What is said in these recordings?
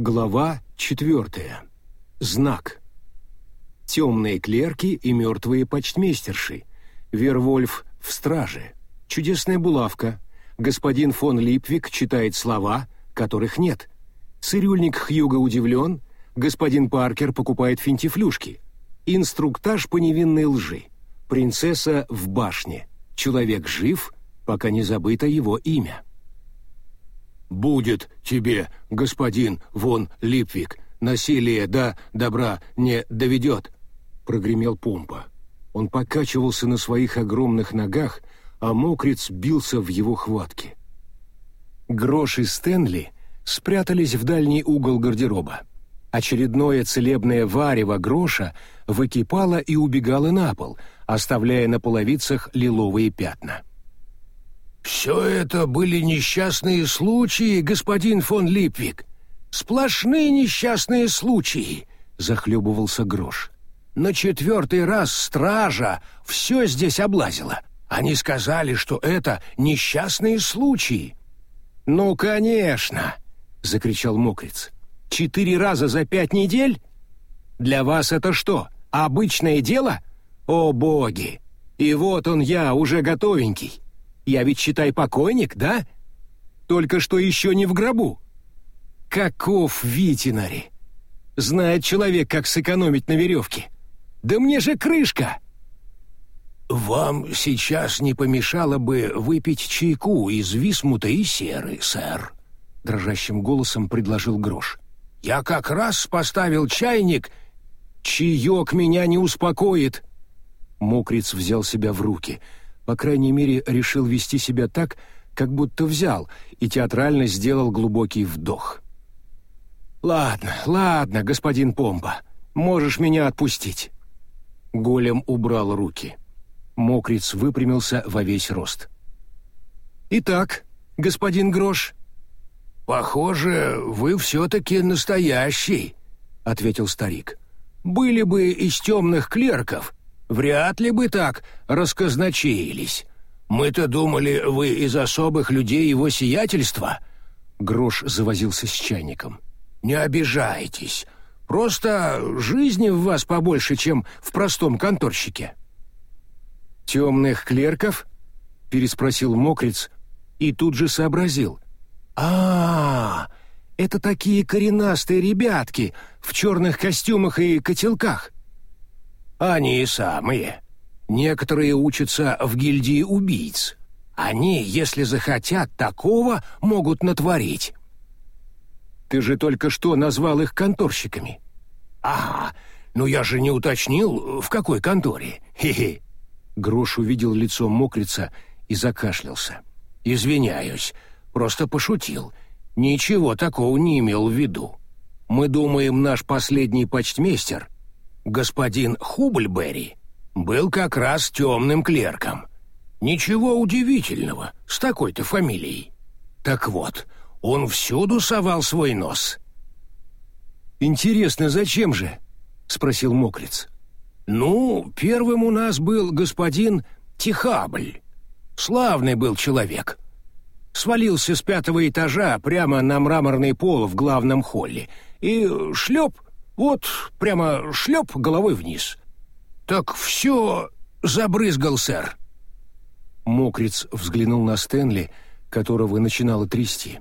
Глава четвертая. Знак. Темные клерки и мертвые почтмейстерши. Вервольф в страже. Чудесная булавка. Господин фон Липвик читает слова, которых нет. Цирюльник Хьюга удивлен. Господин Паркер покупает финтифлюшки. Инструктаж по невинной лжи. Принцесса в башне. Человек жив, пока не забыто его имя. «Будет тебе, господин Вон Липвик, насилие до добра не доведет», — прогремел Помпа. Он покачивался на своих огромных ногах, а мокрец бился в его хватке. Грош и Стэнли спрятались в дальний угол гардероба. Очередное целебное варево Гроша выкипало и убегало на пол, оставляя на половицах лиловые пятна. «Все это были несчастные случаи, господин фон Липвик. Сплошные несчастные случаи», — захлебывался Грош. «На четвертый раз стража все здесь облазила. Они сказали, что это несчастные случаи». «Ну, конечно!» — закричал Мокриц. «Четыре раза за пять недель? Для вас это что, обычное дело? О, боги! И вот он я, уже готовенький. Я ведь, считай, покойник, да? Только что еще не в гробу. Каков Витинари! Знает человек, как сэкономить на веревке. Да мне же крышка!» «Вам сейчас не помешало бы выпить чайку из висмута и серы, сэр», — дрожащим голосом предложил Грош. «Я как раз поставил чайник...» «Чаек меня не успокоит!» Мокриц взял себя в руки — по крайней мере, решил вести себя так, как будто взял, и театрально сделал глубокий вдох. «Ладно, ладно, господин Помпа, можешь меня отпустить». Голем убрал руки. Мокриц выпрямился во весь рост. «Итак, господин Грош...» «Похоже, вы все-таки настоящий», — ответил старик. «Были бы из темных клерков, Вряд ли бы так расказначеились. Мы-то думали, вы из особых людей его сиятельства». Грош завозился с чайником. «Не обижайтесь. Просто жизни в вас побольше, чем в простом конторщике». «Темных клерков?» — переспросил Мокриц и тут же сообразил. а, -а, -а это такие коренастые ребятки в черных костюмах и котелках. Они самые. Некоторые учатся в гильдии убийц. Они, если захотят, такого могут натворить. Ты же только что назвал их конторщиками. Ага, но я же не уточнил, в какой конторе. Хе-хе. Грош увидел лицо мокрица и закашлялся. Извиняюсь, просто пошутил. Ничего такого не имел в виду. Мы думаем, наш последний почтмейстер господин Хубльберри был как раз темным клерком. Ничего удивительного с такой-то фамилией. Так вот, он всюду совал свой нос. «Интересно, зачем же?» — спросил Мокриц. «Ну, первым у нас был господин Тихабль. Славный был человек. Свалился с пятого этажа прямо на мраморный пол в главном холле и шлеп вот прямо шлеп головой вниз. Так все забрызгал, сэр. Мокриц взглянул на Стэнли, которого начинало трясти.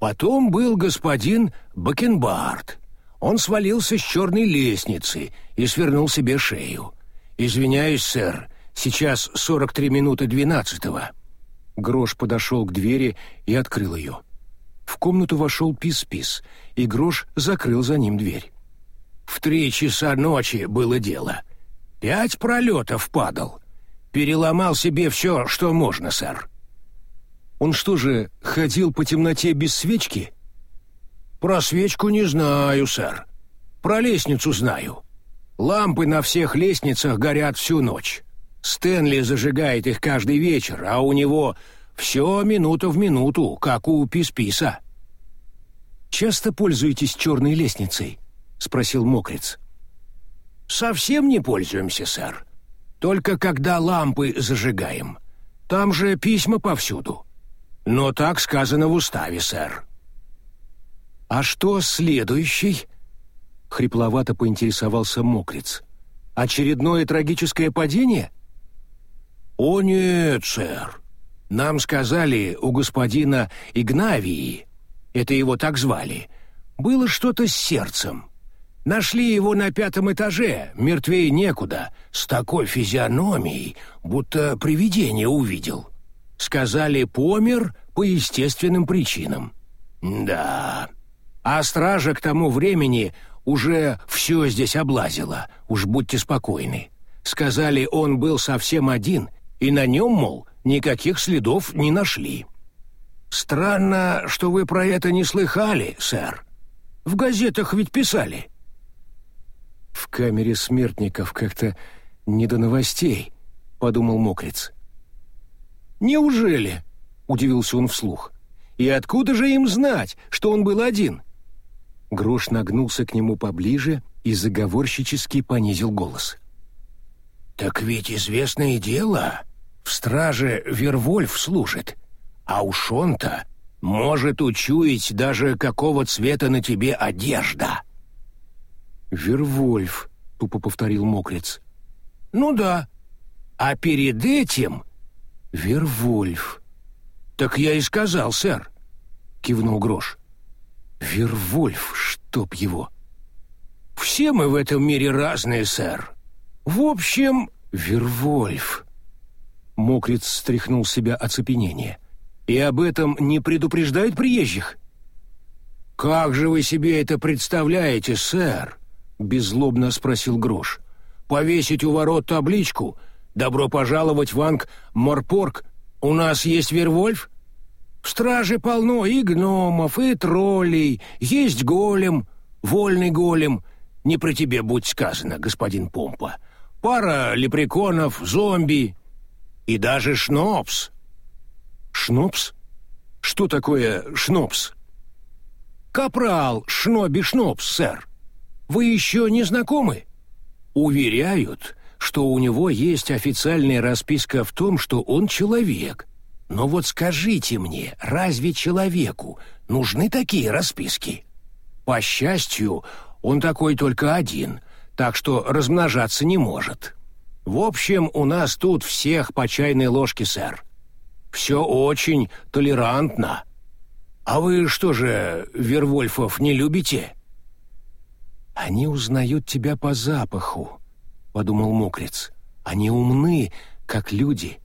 Потом был господин Бакенбард. Он свалился с черной лестницы и свернул себе шею. «Извиняюсь, сэр, сейчас сорок три минуты двенадцатого». Грош подошел к двери и открыл ее. В комнату вошел Пис-Пис, и Грош закрыл за ним дверь. «В три часа ночи было дело. Пять пролетов падал. Переломал себе все, что можно, сэр». «Он что же, ходил по темноте без свечки?» «Про свечку не знаю, сэр. Про лестницу знаю. Лампы на всех лестницах горят всю ночь. Стэнли зажигает их каждый вечер, а у него все минута в минуту, как у Писписа. «Часто пользуетесь черной лестницей?» — спросил Мокриц. «Совсем не пользуемся, сэр. Только когда лампы зажигаем. Там же письма повсюду. Но так сказано в уставе, сэр». «А что следующий?» — хрипловато поинтересовался мокрец. «Очередное трагическое падение?» «О нет, сэр. Нам сказали у господина Игнавии, это его так звали, было что-то с сердцем. Нашли его на пятом этаже, мертвее некуда, с такой физиономией, будто привидение увидел. Сказали, помер по естественным причинам. Да. А стража к тому времени уже все здесь облазила, уж будьте спокойны. Сказали, он был совсем один, и на нем, мол, никаких следов не нашли. Странно, что вы про это не слыхали, сэр. В газетах ведь писали. В камере смертников как-то не до новостей, подумал Мокриц. Неужели? удивился он вслух. И откуда же им знать, что он был один? Грош нагнулся к нему поближе и заговорщически понизил голос. «Так ведь известное дело, в страже Вервольф служит, а уж он-то может учуять даже какого цвета на тебе одежда». «Вервольф», — тупо повторил мокрец. «Ну да. А перед этим...» «Вервольф». «Так я и сказал, сэр», — кивнул Грош. «Вервольф, чтоб его». «Все мы в этом мире разные, сэр. В общем...» «Вервольф». Мокрец стряхнул себя оцепенение. «И об этом не предупреждают приезжих?» «Как же вы себе это представляете, сэр?» — беззлобно спросил Грош. «Повесить у ворот табличку «Добро пожаловать в Анг-Морпорг! У нас есть Вервольф?» В страже полно и гномов, и троллей, есть голем, вольный голем. Не про тебе будь сказано, господин Помпа. Пара лепреконов, зомби и даже шнопс. Шнопс? Что такое шнопс? Капрал Шноби Шнопс, сэр. Вы еще не знакомы? Уверяют, что у него есть официальная расписка в том, что он человек. Но вот скажите мне, разве человеку нужны такие расписки? По счастью, он такой только один, так что размножаться не может. В общем, у нас тут всех по чайной ложке, сэр. Все очень толерантно. А вы что же, Вервольфов, не любите?» «Они узнают тебя по запаху», — подумал Мокрец. «Они умны, как люди,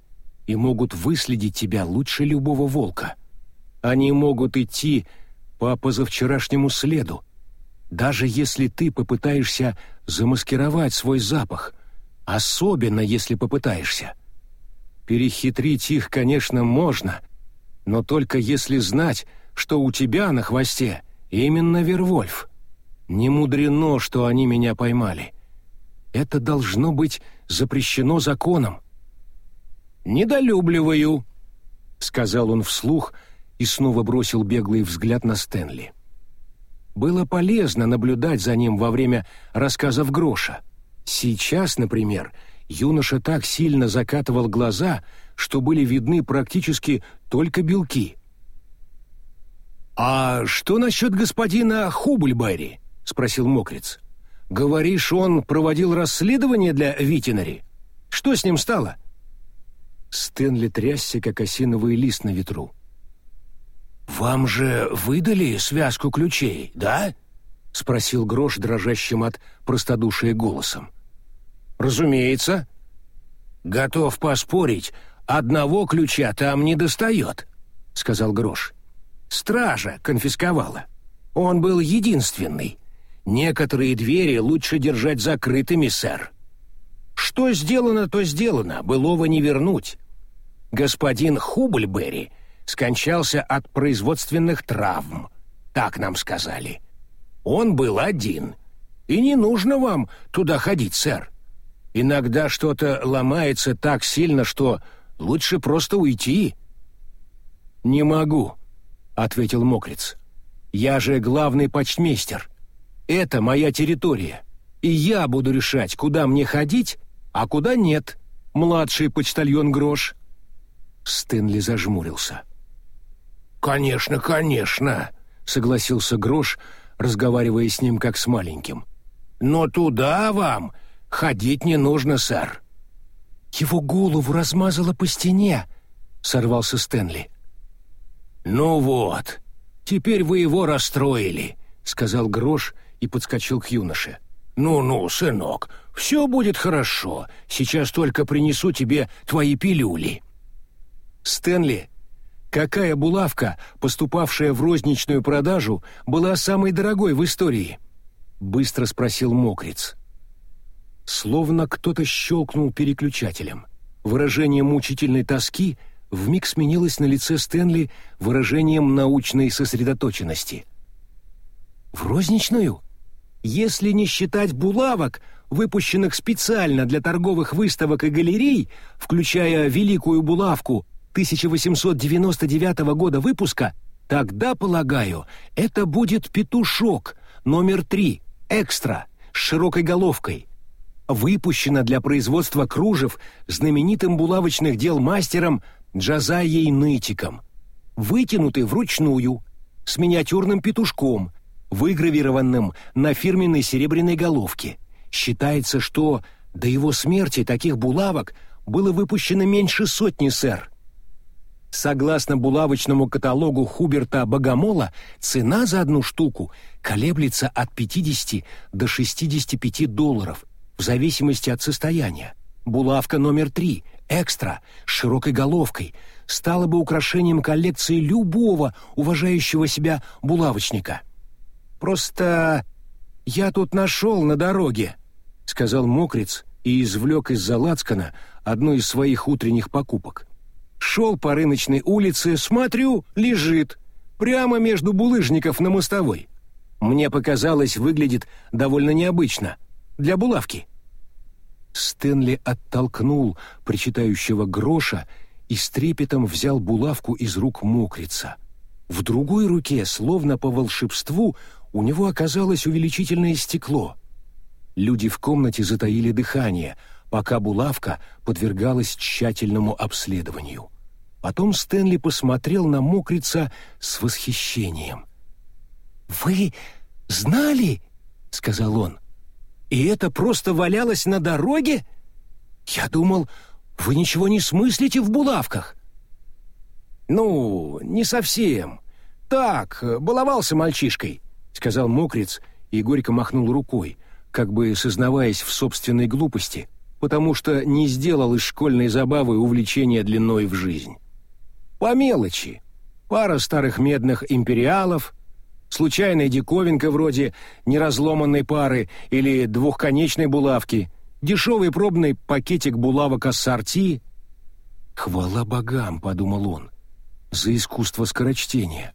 и могут выследить тебя лучше любого волка. Они могут идти по позавчерашнему следу, даже если ты попытаешься замаскировать свой запах, особенно если попытаешься. Перехитрить их, конечно, можно, но только если знать, что у тебя на хвосте именно Вервольф. Не мудрено, что они меня поймали. Это должно быть запрещено законом. «Недолюбливаю», — сказал он вслух и снова бросил беглый взгляд на Стэнли. Было полезно наблюдать за ним во время рассказов Гроша. Сейчас, например, юноша так сильно закатывал глаза, что были видны практически только белки. «А что насчет господина Хубльберри?» — спросил Мокриц. «Говоришь, он проводил расследование для Витинари? Что с ним стало?» Стэнли трясся, как осиновый лист на ветру. «Вам же выдали связку ключей, да?» — спросил Грош дрожащим от простодушия голосом. «Разумеется. Готов поспорить, одного ключа там не достает», — сказал Грош. «Стража конфисковала. Он был единственный. Некоторые двери лучше держать закрытыми, сэр. Что сделано, то сделано, былого не вернуть. Господин Хубльберри скончался от производственных травм, так нам сказали. Он был один, и не нужно вам туда ходить, сэр. Иногда что-то ломается так сильно, что лучше просто уйти. «Не могу», — ответил Мокриц. «Я же главный почтмейстер. Это моя территория, и я буду решать, куда мне ходить, а куда нет, младший почтальон Грош». Стэнли зажмурился. «Конечно, конечно», — согласился Грош, разговаривая с ним как с маленьким. «Но туда вам ходить не нужно, сэр». «Его голову размазало по стене», — сорвался Стэнли. «Ну вот, теперь вы его расстроили», — сказал Грош и подскочил к юноше. «Ну-ну, сынок, все будет хорошо. Сейчас только принесу тебе твои пилюли». «Стэнли, какая булавка, поступавшая в розничную продажу, была самой дорогой в истории?» — быстро спросил Мокриц. Словно кто-то щелкнул переключателем. Выражение мучительной тоски вмиг сменилось на лице Стэнли выражением научной сосредоточенности. «В розничную? Если не считать булавок, выпущенных специально для торговых выставок и галерей, включая «Великую булавку» 1899 года выпуска, тогда, полагаю, это будет петушок номер три, экстра, с широкой головкой. Выпущена для производства кружев знаменитым булавочных дел мастером Джазайей Нытиком. Вытянутый вручную, с миниатюрным петушком, выгравированным на фирменной серебряной головке. Считается, что до его смерти таких булавок было выпущено меньше сотни, сэр. Согласно булавочному каталогу Хуберта Богомола, цена за одну штуку колеблется от 50 до 65 долларов, в зависимости от состояния. Булавка номер три, экстра, с широкой головкой, стала бы украшением коллекции любого уважающего себя булавочника. «Просто я тут нашел на дороге», — сказал мокрец и извлек из-за лацкана одну из своих утренних покупок. Шел по рыночной улице, смотрю, лежит, прямо между булыжников на мостовой. Мне показалось, выглядит довольно необычно. Для булавки. Стэнли оттолкнул причитающего гроша и с трепетом взял булавку из рук мокрица. В другой руке, словно по волшебству, у него оказалось увеличительное стекло. Люди в комнате затаили дыхание, пока булавка подвергалась тщательному обследованию. Потом Стэнли посмотрел на мокрица с восхищением. «Вы знали?» — сказал он. «И это просто валялось на дороге? Я думал, вы ничего не смыслите в булавках». «Ну, не совсем. Так, баловался мальчишкой», — сказал мокриц и горько махнул рукой, как бы сознаваясь в собственной глупости, потому что не сделал из школьной забавы увлечения длиной в жизнь. По мелочи. Пара старых медных империалов, случайная диковинка вроде неразломанной пары или двухконечной булавки, дешевый пробный пакетик булавок ассорти. «Хвала богам», — подумал он, — «за искусство скорочтения».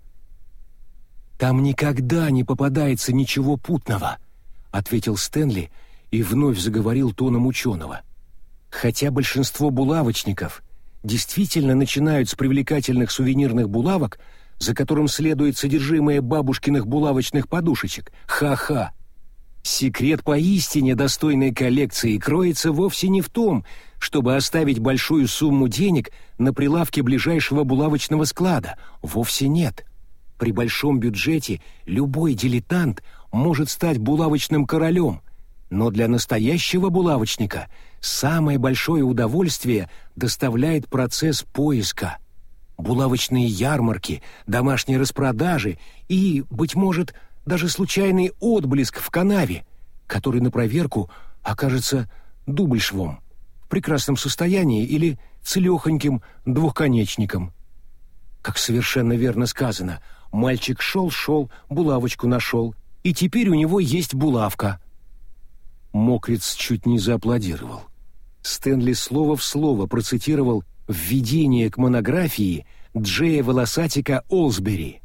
«Там никогда не попадается ничего путного», — ответил Стэнли и вновь заговорил тоном ученого. «Хотя большинство булавочников — действительно начинают с привлекательных сувенирных булавок, за которым следует содержимое бабушкиных булавочных подушечек. Ха-ха! Секрет поистине достойной коллекции кроется вовсе не в том, чтобы оставить большую сумму денег на прилавке ближайшего булавочного склада. Вовсе нет. При большом бюджете любой дилетант может стать булавочным королем, но для настоящего булавочника самое большое удовольствие доставляет процесс поиска. Булавочные ярмарки, домашние распродажи и, быть может, даже случайный отблеск в канаве, который на проверку окажется дубльшвом, в прекрасном состоянии или целехоньким двухконечником. Как совершенно верно сказано, мальчик шел-шел, булавочку нашел, и теперь у него есть булавка. Мокриц чуть не зааплодировал. Стэнли слово в слово процитировал введение к монографии Джея Волосатика Олсбери.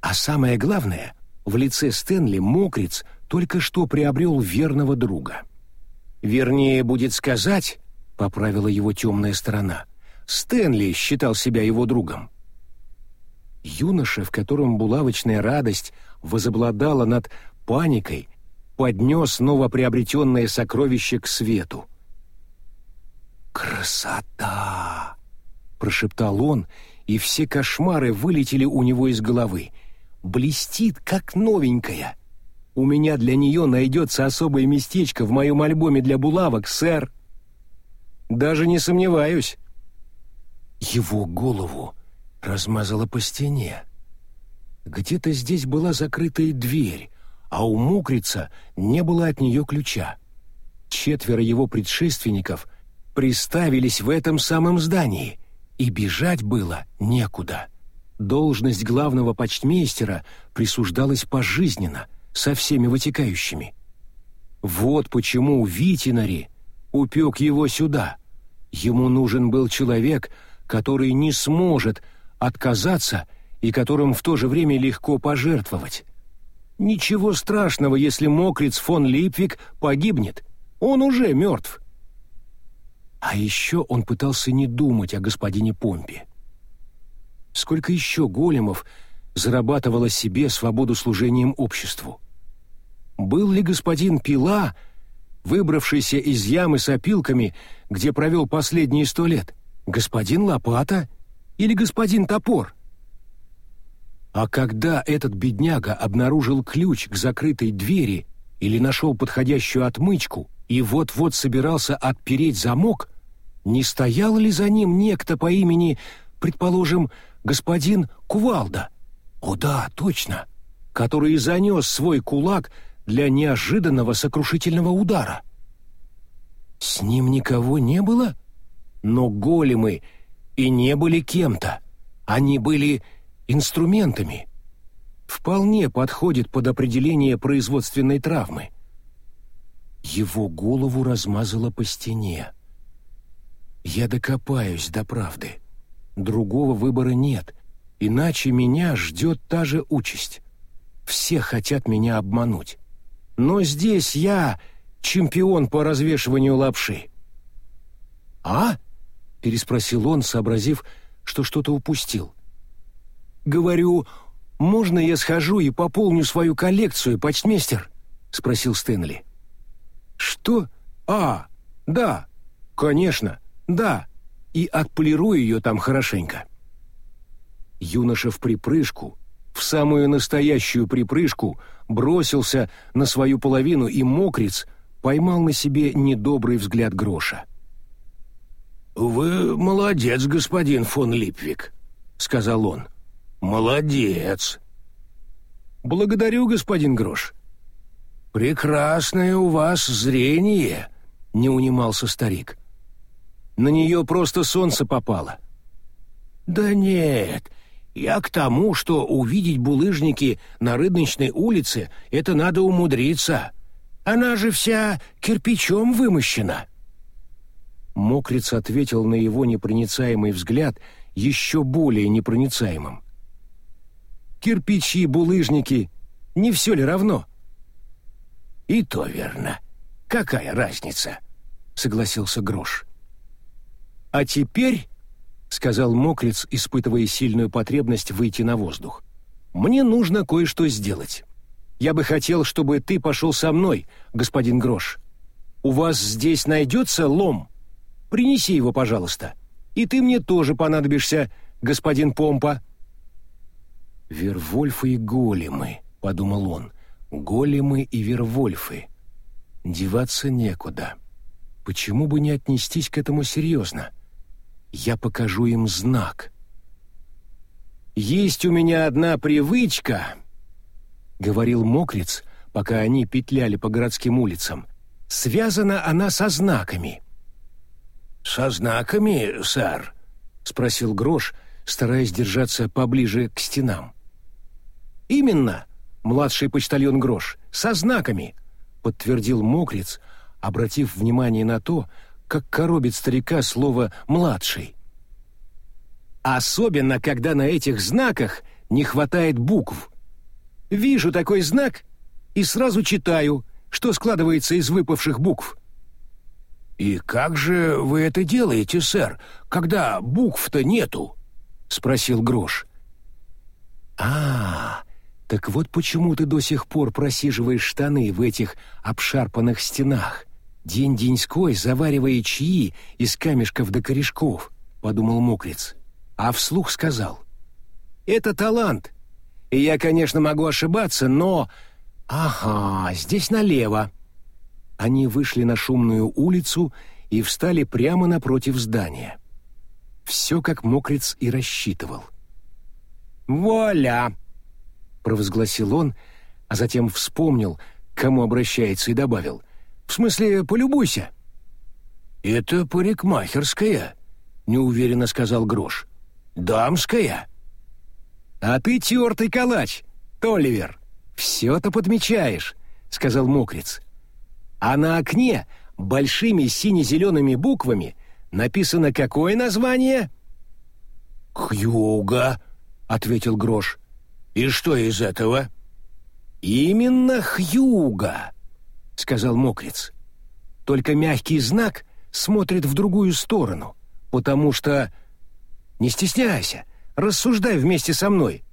А самое главное, в лице Стэнли Мокриц только что приобрел верного друга. Вернее, будет сказать, поправила его темная сторона, Стэнли считал себя его другом. Юноша, в котором булавочная радость возобладала над паникой, поднес новоприобретенное сокровище к свету. «Красота!» — прошептал он, и все кошмары вылетели у него из головы. блестит, как новенькая. У меня для нее найдется особое местечко в моем альбоме для булавок, сэр. Даже не сомневаюсь. Его голову размазало по стене. Где-то здесь была закрытая дверь, а у мокрица не было от нее ключа. Четверо его предшественников приставились в этом самом здании, и бежать было некуда. Должность главного почтмейстера присуждалась пожизненно, со всеми вытекающими. Вот почему Витинари упек его сюда. Ему нужен был человек, который не сможет отказаться и которым в то же время легко пожертвовать. Ничего страшного, если мокриц фон Липвик погибнет. Он уже мертв. А еще он пытался не думать о господине Помпе. Сколько еще големов зарабатывало себе свободу служением обществу? Был ли господин Пила, выбравшийся из ямы с опилками, где провел последние сто лет, господин Лопата или господин Топор? А когда этот бедняга обнаружил ключ к закрытой двери или нашел подходящую отмычку и вот-вот собирался отпереть замок, не стоял ли за ним некто по имени, предположим, господин Кувалда? О да, точно, который занес свой кулак для неожиданного сокрушительного удара. С ним никого не было? Но големы и не были кем-то. Они были инструментами. Вполне подходит под определение производственной травмы. Его голову размазало по стене. Я докопаюсь до правды. Другого выбора нет, иначе меня ждет та же участь. Все хотят меня обмануть. Но здесь я чемпион по развешиванию лапши. «А?» — переспросил он, сообразив, что что-то упустил. «Говорю, можно я схожу и пополню свою коллекцию, почтмейстер?» — спросил Стэнли. «Что? А, да, конечно, да, и отполирую ее там хорошенько». Юноша в припрыжку, в самую настоящую припрыжку, бросился на свою половину, и мокриц поймал на себе недобрый взгляд Гроша. «Вы молодец, господин фон Липвик», — сказал он. «Молодец!» «Благодарю, господин Грош». «Прекрасное у вас зрение», — не унимался старик. «На нее просто солнце попало». «Да нет, я к тому, что увидеть булыжники на Рыдничной улице — это надо умудриться. Она же вся кирпичом вымощена». Мокриц ответил на его непроницаемый взгляд еще более непроницаемым кирпичи, булыжники. Не все ли равно?» «И то верно. Какая разница?» — согласился Грош. «А теперь», — сказал Мокриц, испытывая сильную потребность выйти на воздух, «мне нужно кое-что сделать. Я бы хотел, чтобы ты пошел со мной, господин Грош. У вас здесь найдется лом? Принеси его, пожалуйста. И ты мне тоже понадобишься, господин Помпа». «Вервольфы и големы», — подумал он, — «големы и вервольфы. Деваться некуда. Почему бы не отнестись к этому серьезно? Я покажу им знак». «Есть у меня одна привычка», — говорил Мокриц, пока они петляли по городским улицам. «Связана она со знаками». «Со знаками, сэр?» — спросил Грош, стараясь держаться поближе к стенам. «Именно, младший почтальон Грош, со знаками», — подтвердил Мокриц, обратив внимание на то, как коробит старика слово «младший». «Особенно, когда на этих знаках не хватает букв. Вижу такой знак и сразу читаю, что складывается из выпавших букв». «И как же вы это делаете, сэр, когда букв-то нету?» — спросил Грош. «А, так вот почему ты до сих пор просиживаешь штаны в этих обшарпанных стенах, день-деньской заваривая чаи из камешков до корешков, — подумал мокрец, а вслух сказал. Это талант. И я, конечно, могу ошибаться, но... Ага, здесь налево». Они вышли на шумную улицу и встали прямо напротив здания. Все, как мокрец и рассчитывал. «Вуаля!» — провозгласил он, а затем вспомнил, к кому обращается, и добавил. «В смысле, полюбуйся!» «Это парикмахерская», — неуверенно сказал Грош. «Дамская». «А ты тертый калач, Толивер. Все-то подмечаешь», — сказал Мокриц. «А на окне большими сине-зелеными буквами написано какое название?» «Хьюга», — ответил Грош. «И что из этого?» «Именно Хьюга», — сказал Мокриц. «Только мягкий знак смотрит в другую сторону, потому что... Не стесняйся, рассуждай вместе со мной».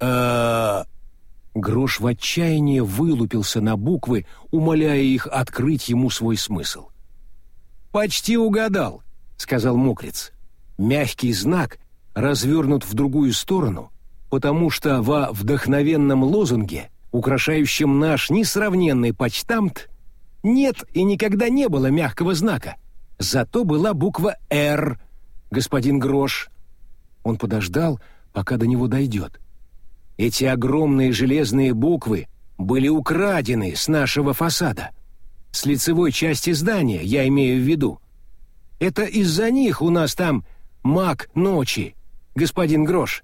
«А...» Грош в отчаянии вылупился на буквы, умоляя их открыть ему свой смысл. «Почти угадал», — сказал Мокриц. «Мягкий знак развернут в другую сторону, потому что во вдохновенном лозунге, украшающем наш несравненный почтамт, нет и никогда не было мягкого знака. Зато была буква «Р», господин Грош. Он подождал, пока до него дойдет. Эти огромные железные буквы были украдены с нашего фасада. С лицевой части здания, я имею в виду. Это из-за них у нас там маг ночи, господин Грош.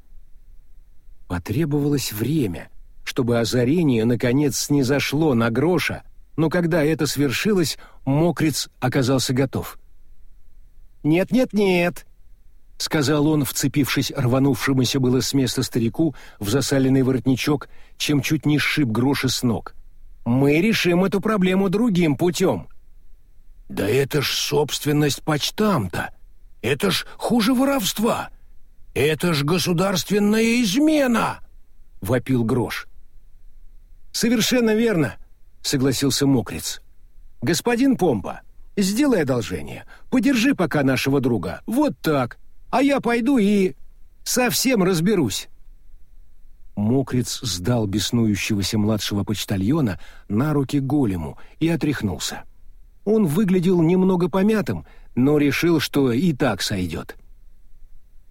Потребовалось время, чтобы озарение наконец снизошло на Гроша, но когда это свершилось, мокрец оказался готов. «Нет-нет-нет», — сказал он, вцепившись рванувшемуся было с места старику в засаленный воротничок, чем чуть не сшиб гроши с ног. «Мы решим эту проблему другим путем». «Да это ж собственность почтамта! Это ж хуже воровства! Это ж государственная измена!» — вопил Грош. «Совершенно верно», — согласился Мокриц. «Господин Помпа, сделай одолжение. Подержи пока нашего друга. Вот так. А я пойду и... совсем разберусь». Мокриц сдал беснующегося младшего почтальона на руки голему и отряхнулся. Он выглядел немного помятым, но решил, что и так сойдет.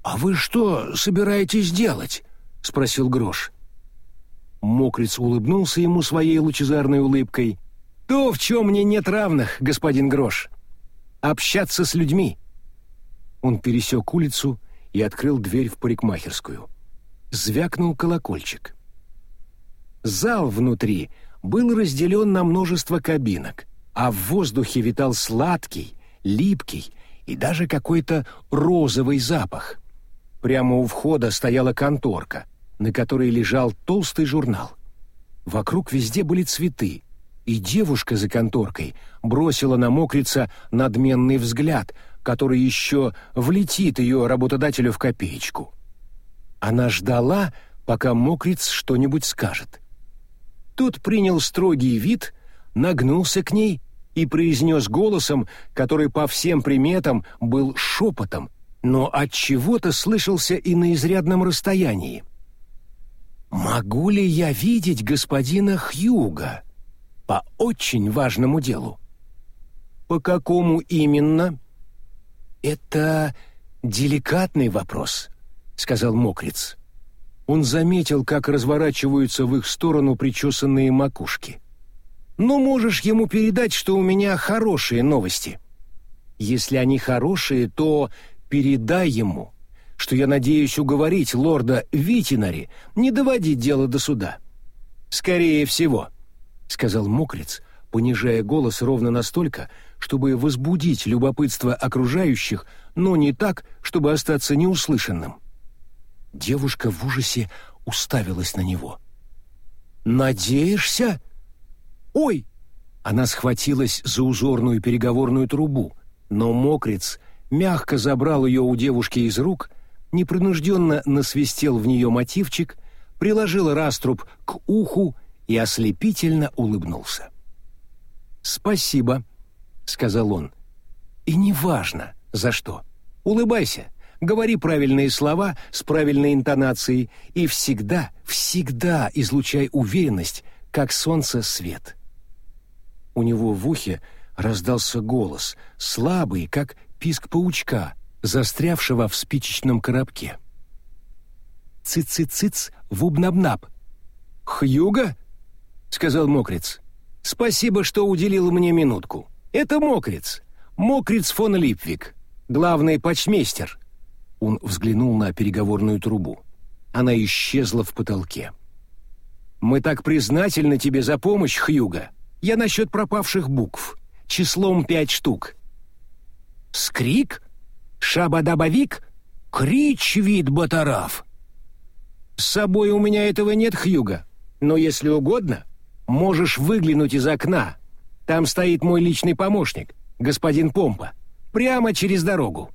«А вы что собираетесь делать?» — спросил Грош. Мокриц улыбнулся ему своей лучезарной улыбкой. «То, в чем мне нет равных, господин Грош. Общаться с людьми». Он пересек улицу и открыл дверь в парикмахерскую. Звякнул колокольчик. Зал внутри был разделен на множество кабинок, а в воздухе витал сладкий, липкий и даже какой-то розовый запах. Прямо у входа стояла конторка — на которой лежал толстый журнал. Вокруг везде были цветы, и девушка за конторкой бросила на мокрица надменный взгляд, который еще влетит ее работодателю в копеечку. Она ждала, пока мокриц что-нибудь скажет. Тот принял строгий вид, нагнулся к ней и произнес голосом, который по всем приметам был шепотом, но от чего-то слышался и на изрядном расстоянии. «Могу ли я видеть господина Хьюга по очень важному делу?» «По какому именно?» «Это деликатный вопрос», — сказал Мокриц. Он заметил, как разворачиваются в их сторону причесанные макушки. «Ну, можешь ему передать, что у меня хорошие новости. Если они хорошие, то передай ему, что я надеюсь уговорить лорда Витинари не доводить дело до суда. «Скорее всего», — сказал Мокриц, понижая голос ровно настолько, чтобы возбудить любопытство окружающих, но не так, чтобы остаться неуслышанным. Девушка в ужасе уставилась на него. «Надеешься?» «Ой!» Она схватилась за узорную переговорную трубу, но Мокриц мягко забрал ее у девушки из рук непринужденно насвистел в нее мотивчик, приложил раструб к уху и ослепительно улыбнулся. «Спасибо», — сказал он. «И неважно, за что. Улыбайся, говори правильные слова с правильной интонацией и всегда, всегда излучай уверенность, как солнце свет. У него в ухе раздался голос, слабый, как писк паучка, застрявшего в спичечном коробке. «Цыц-цыц-цыц, вубнабнаб!» «Хьюга?» — сказал Мокриц. «Спасибо, что уделил мне минутку. Это Мокриц. Мокриц фон Липвик, главный почмейстер». Он взглянул на переговорную трубу. Она исчезла в потолке. «Мы так признательны тебе за помощь, Хьюга. Я насчет пропавших букв. Числом пять штук». «Скрик? Шабадабавик? Крич вид батараф!» «С собой у меня этого нет, Хьюга. Но если угодно, можешь выглянуть из окна. Там стоит мой личный помощник, господин Помпа. Прямо через дорогу».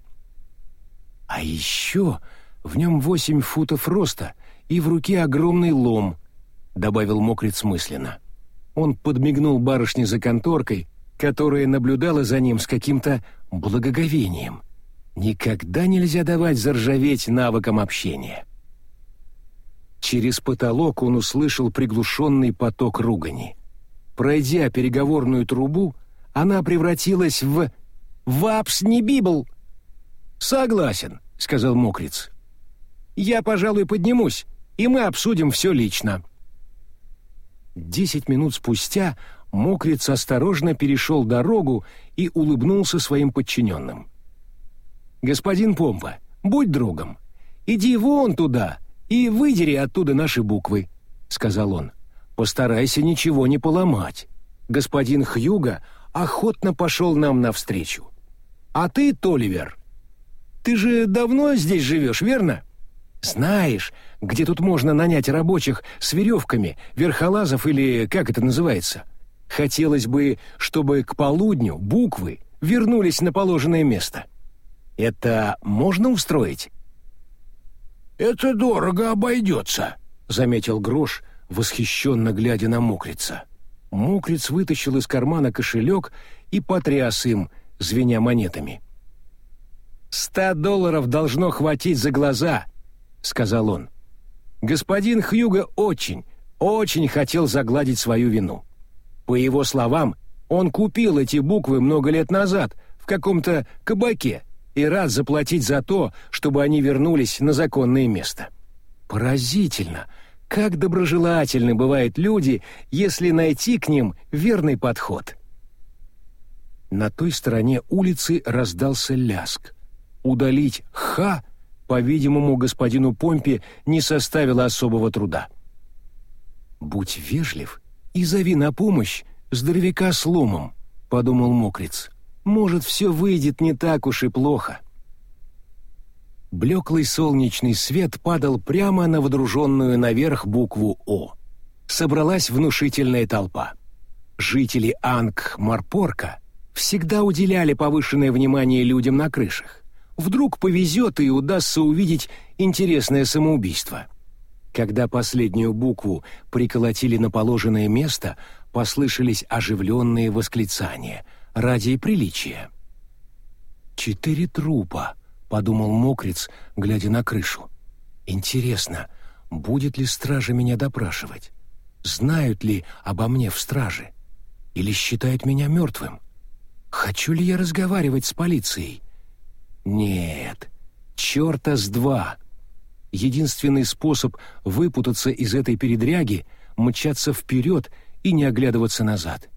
«А еще в нем восемь футов роста и в руке огромный лом», — добавил Мокриц мысленно. Он подмигнул барышне за конторкой, которая наблюдала за ним с каким-то благоговением. Никогда нельзя давать заржаветь навыкам общения. Через потолок он услышал приглушенный поток ругани. Пройдя переговорную трубу, она превратилась в «Вапс не библ!» «Согласен», — сказал Мокриц. «Я, пожалуй, поднимусь, и мы обсудим все лично». Десять минут спустя Мокриц осторожно перешел дорогу и улыбнулся своим подчиненным. «Господин Помпа, будь другом. Иди вон туда и выдери оттуда наши буквы», — сказал он. «Постарайся ничего не поломать. Господин Хьюга охотно пошел нам навстречу. А ты, Толивер, ты же давно здесь живешь, верно? Знаешь, где тут можно нанять рабочих с веревками, верхолазов или как это называется? Хотелось бы, чтобы к полудню буквы вернулись на положенное место. Это можно устроить?» «Это дорого обойдется», — заметил Грош, восхищенно глядя на Мокрица. Мокриц вытащил из кармана кошелек и потряс им, звеня монетами. «Ста долларов должно хватить за глаза», — сказал он. Господин Хьюго очень, очень хотел загладить свою вину. По его словам, он купил эти буквы много лет назад в каком-то кабаке и рад заплатить за то, чтобы они вернулись на законное место. Поразительно, как доброжелательны бывают люди, если найти к ним верный подход. На той стороне улицы раздался ляск. Удалить «ха», по-видимому, господину Помпе не составило особого труда. «Будь вежлив и зови на помощь здоровяка с ломом», — подумал Мокриц. «Может, все выйдет не так уж и плохо». Блеклый солнечный свет падал прямо на водруженную наверх букву «О». Собралась внушительная толпа. Жители Анг-Марпорка всегда уделяли повышенное внимание людям на крышах. Вдруг повезет и удастся увидеть интересное самоубийство. Когда последнюю букву приколотили на положенное место, послышались оживленные восклицания ради приличия. «Четыре трупа», — подумал Мокриц, глядя на крышу. «Интересно, будет ли стража меня допрашивать? Знают ли обо мне в страже? Или считают меня мертвым? Хочу ли я разговаривать с полицией? Нет, черта с два. Единственный способ выпутаться из этой передряги — мчаться вперед и не оглядываться назад.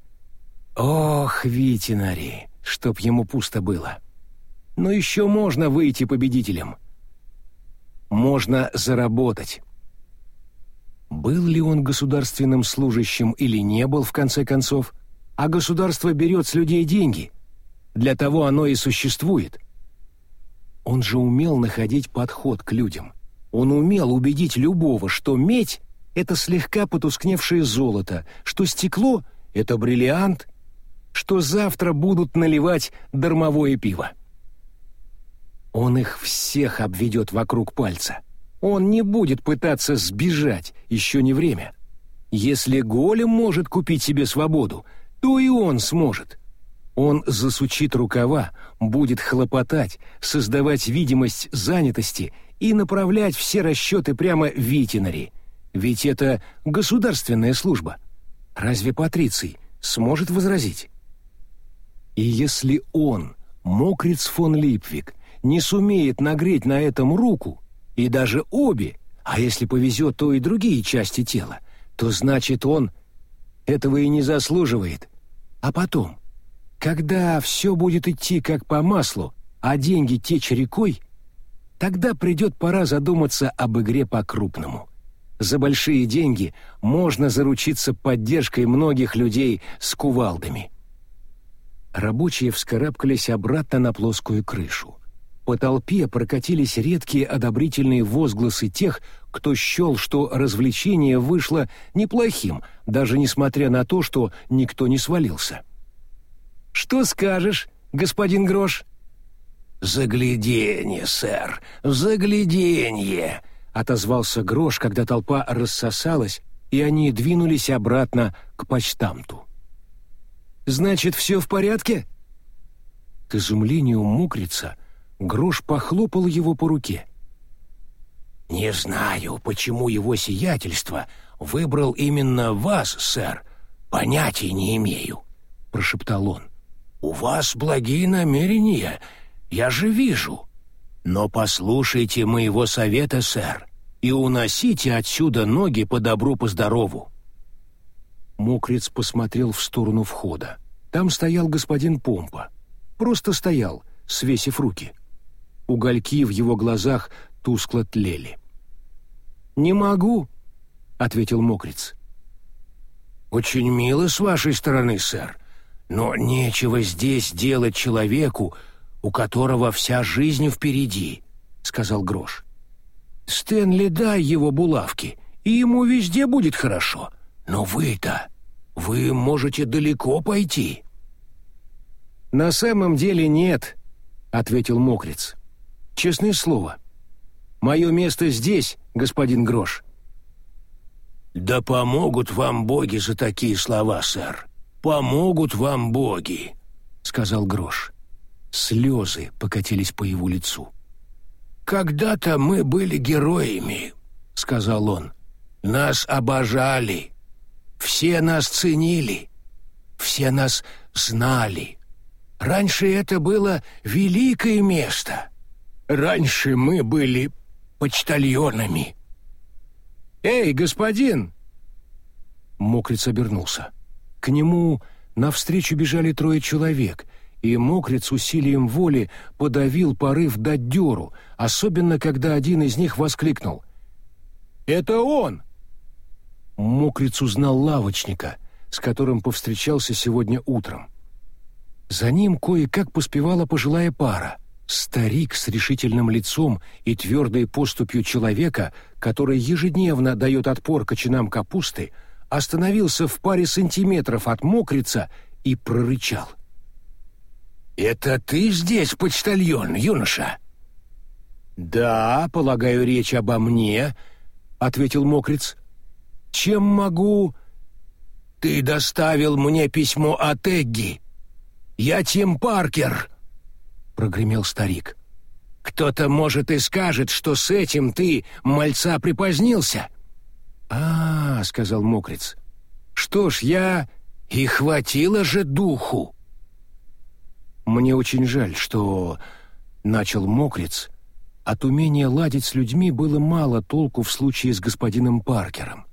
Ох, Витинари, чтоб ему пусто было. Но еще можно выйти победителем. Можно заработать. Был ли он государственным служащим или не был, в конце концов, а государство берет с людей деньги. Для того оно и существует. Он же умел находить подход к людям. Он умел убедить любого, что медь — это слегка потускневшее золото, что стекло — это бриллиант, что завтра будут наливать дармовое пиво. Он их всех обведет вокруг пальца. Он не будет пытаться сбежать, еще не время. Если голем может купить себе свободу, то и он сможет. Он засучит рукава, будет хлопотать, создавать видимость занятости и направлять все расчеты прямо в Витинари. Ведь это государственная служба. Разве Патриций сможет возразить? И если он, мокриц фон Липвик, не сумеет нагреть на этом руку, и даже обе, а если повезет, то и другие части тела, то значит он этого и не заслуживает. А потом, когда все будет идти как по маслу, а деньги течь рекой, тогда придет пора задуматься об игре по-крупному. За большие деньги можно заручиться поддержкой многих людей с кувалдами. Рабочие вскарабкались обратно на плоскую крышу. По толпе прокатились редкие одобрительные возгласы тех, кто счел, что развлечение вышло неплохим, даже несмотря на то, что никто не свалился. «Что скажешь, господин Грош?» «Загляденье, сэр, загляденье!» — отозвался Грош, когда толпа рассосалась, и они двинулись обратно к почтамту. «Значит, все в порядке?» К изумлению мукрица — Грош похлопал его по руке. «Не знаю, почему его сиятельство выбрал именно вас, сэр. Понятия не имею», — прошептал он. «У вас благие намерения, я же вижу. Но послушайте моего совета, сэр, и уносите отсюда ноги по добру, по здорову». Мокрец посмотрел в сторону входа. Там стоял господин Помпа. Просто стоял, свесив руки. — Угольки в его глазах тускло тлели. «Не могу», — ответил мокрец. «Очень мило с вашей стороны, сэр, но нечего здесь делать человеку, у которого вся жизнь впереди», — сказал Грош. «Стэнли, дай его булавки, и ему везде будет хорошо. Но вы-то, вы можете далеко пойти». «На самом деле нет», — ответил мокрец. Честное слово. Мое место здесь, господин Грош». «Да помогут вам боги за такие слова, сэр. Помогут вам боги», — сказал Грош. Слезы покатились по его лицу. «Когда-то мы были героями», — сказал он. «Нас обожали. Все нас ценили. Все нас знали. Раньше это было великое место. Раньше мы были почтальонами». «Эй, господин!» Мокриц обернулся. К нему навстречу бежали трое человек, и Мокриц усилием воли подавил порыв дать дёру, особенно когда один из них воскликнул. «Это он!» Мокриц узнал лавочника, с которым повстречался сегодня утром. За ним кое-как поспевала пожилая пара — Старик с решительным лицом и твердой поступью человека, который ежедневно дает отпор кочанам капусты, остановился в паре сантиметров от мокрица и прорычал. «Это ты здесь, почтальон, юноша?» «Да, полагаю, речь обо мне», — ответил мокриц. «Чем могу...» «Ты доставил мне письмо от Эгги. Я Тим Паркер», — прогремел старик. «Кто-то, может, и скажет, что с этим ты, мальца, припозднился». «А, — сказал мокрец, — что ж, я... И хватило же духу!» «Мне очень жаль, что...» — начал мокрец. От умения ладить с людьми было мало толку в случае с господином Паркером.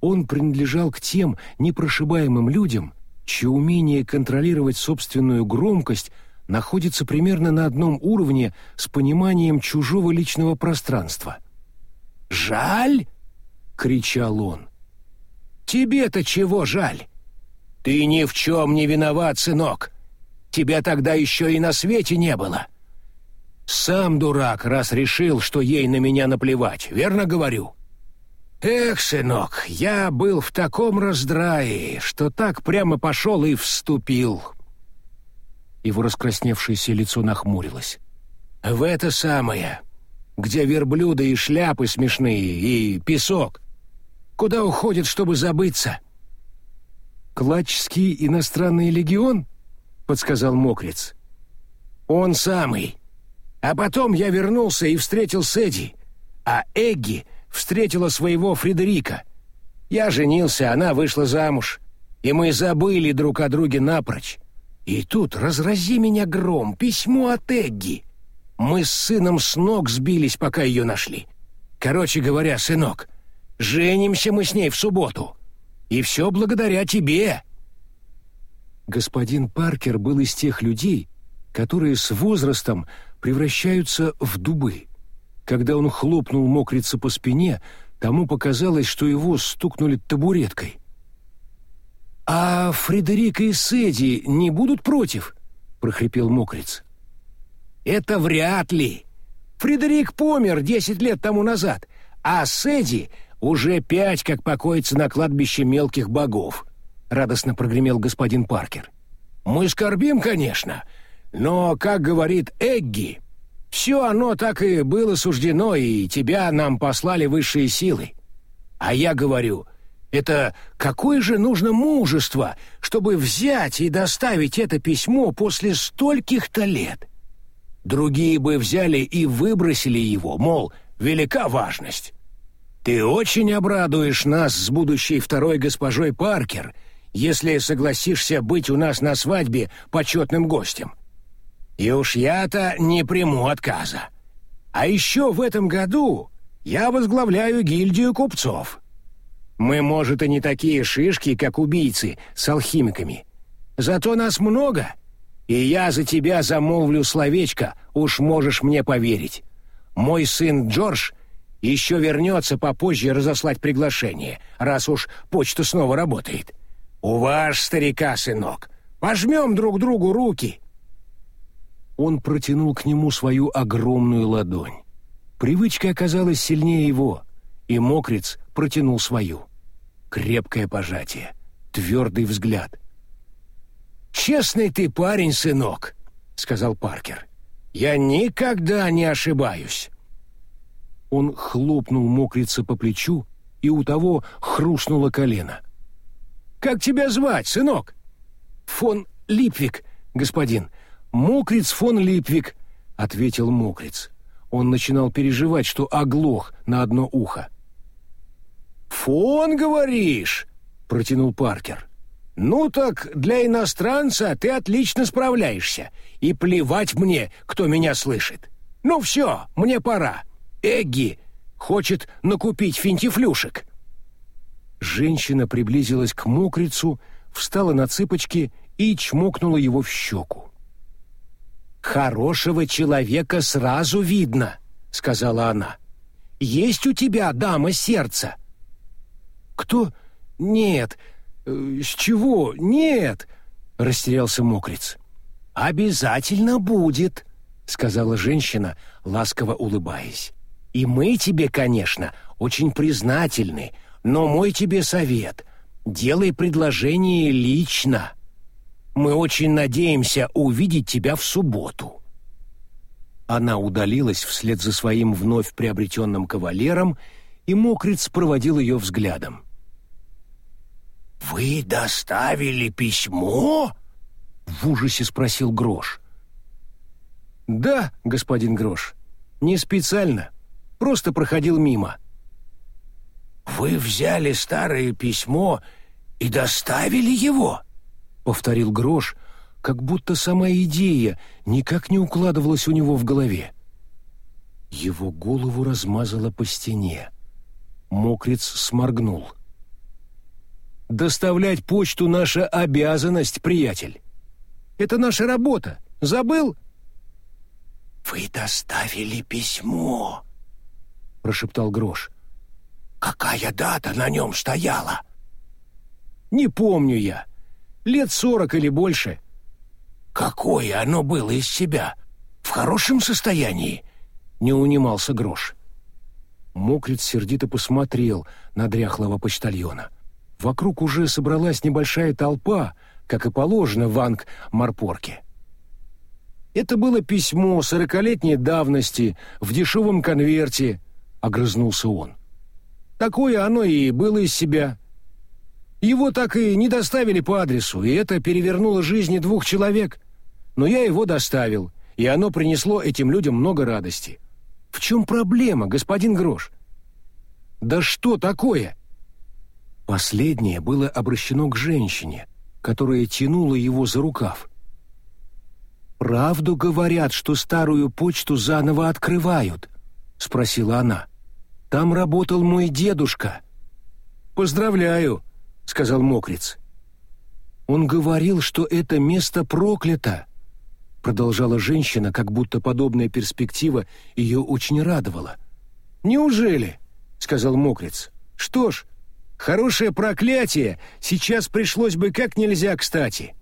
Он принадлежал к тем непрошибаемым людям, чье умение контролировать собственную громкость — находится примерно на одном уровне с пониманием чужого личного пространства. «Жаль?» — кричал он. «Тебе-то чего жаль? Ты ни в чем не виноват, сынок. Тебя тогда еще и на свете не было. Сам дурак, раз решил, что ей на меня наплевать, верно говорю?» «Эх, сынок, я был в таком раздрае, что так прямо пошел и вступил». Его раскрасневшееся лицо нахмурилось. «В это самое, где верблюды и шляпы смешные, и песок. Куда уходят, чтобы забыться?» «Клачский иностранный легион?» подсказал Мокриц. «Он самый. А потом я вернулся и встретил Сэдди, а Эгги встретила своего Фредерика. Я женился, она вышла замуж, и мы забыли друг о друге напрочь. И тут разрази меня гром, письмо от Эгги. Мы с сыном с ног сбились, пока ее нашли. Короче говоря, сынок, женимся мы с ней в субботу. И все благодаря тебе». Господин Паркер был из тех людей, которые с возрастом превращаются в дубы. Когда он хлопнул мокрица по спине, тому показалось, что его стукнули табуреткой. «А Фредерика и Сэдди не будут против?» — прохрипел мокриц. «Это вряд ли. Фредерик помер десять лет тому назад, а Сэдди уже пять как покоится на кладбище мелких богов», — радостно прогремел господин Паркер. «Мы скорбим, конечно, но, как говорит Эгги, все оно так и было суждено, и тебя нам послали высшие силы. А я говорю, это какое же нужно мужество, чтобы взять и доставить это письмо после стольких-то лет? Другие бы взяли и выбросили его, мол, велика важность. Ты очень обрадуешь нас с будущей второй госпожой Паркер, если согласишься быть у нас на свадьбе почетным гостем. И уж я-то не приму отказа. А еще в этом году я возглавляю гильдию купцов. Мы, может, и не такие шишки, как убийцы с алхимиками. Зато нас много, и я за тебя замолвлю словечко, уж можешь мне поверить. Мой сын Джордж еще вернется попозже разослать приглашение, раз уж почта снова работает. Уваж старика, сынок, пожмем друг другу руки, он протянул к нему свою огромную ладонь. Привычка оказалась сильнее его, и мокрец протянул свою. Крепкое пожатие, твердый взгляд. «Честный ты парень, сынок», — сказал Паркер. «Я никогда не ошибаюсь». Он хлопнул мокрица по плечу, и у того хрустнуло колено. «Как тебя звать, сынок?» «Фон Липвик, господин. «Мокриц фон Липвик», — ответил Мокриц. Он начинал переживать, что оглох на одно ухо. «Фон, говоришь?» — протянул Паркер. «Ну так для иностранца ты отлично справляешься, и плевать мне, кто меня слышит. Ну все, мне пора. Эгги хочет накупить финтифлюшек». Женщина приблизилась к мокрицу, встала на цыпочки и чмокнула его в щеку. «Хорошего человека сразу видно», — сказала она. «Есть у тебя дама сердца?» «Кто? Нет. Э, с чего? Нет!» — растерялся мокриц. «Обязательно будет», — сказала женщина, ласково улыбаясь. «И мы тебе, конечно, очень признательны, но мой тебе совет — делай предложение лично». Мы очень надеемся увидеть тебя в субботу». Она удалилась вслед за своим вновь приобретенным кавалером, и Мокриц проводил ее взглядом. «Вы доставили письмо?» — в ужасе спросил Грош. «Да, господин Грош, не специально, просто проходил мимо». «Вы взяли старое письмо и доставили его?» Повторил Грош, как будто сама идея никак не укладывалась у него в голове. Его голову размазало по стене. Мокриц сморгнул. «Доставлять почту — наша обязанность, приятель. Это наша работа. Забыл?» «Вы доставили письмо», — прошептал Грош. «Какая дата на нем стояла?» «Не помню я лет сорок или больше. Какое оно было из себя? В хорошем состоянии? Не унимался Грош. Мокриц сердито посмотрел на дряхлого почтальона. Вокруг уже собралась небольшая толпа, как и положено в Анг-Марпорке. «Это было письмо сорокалетней давности в дешевом конверте», — огрызнулся он. «Такое оно и было из себя». Его так и не доставили по адресу, и это перевернуло жизни двух человек. Но я его доставил, и оно принесло этим людям много радости. В чем проблема, господин Грош? Да что такое? Последнее было обращено к женщине, которая тянула его за рукав. «Правду говорят, что старую почту заново открывают?» — спросила она. «Там работал мой дедушка». «Поздравляю», — сказал Мокриц. «Он говорил, что это место проклято», — продолжала женщина, как будто подобная перспектива ее очень радовала. «Неужели?» — сказал Мокриц. «Что ж, хорошее проклятие сейчас пришлось бы как нельзя кстати».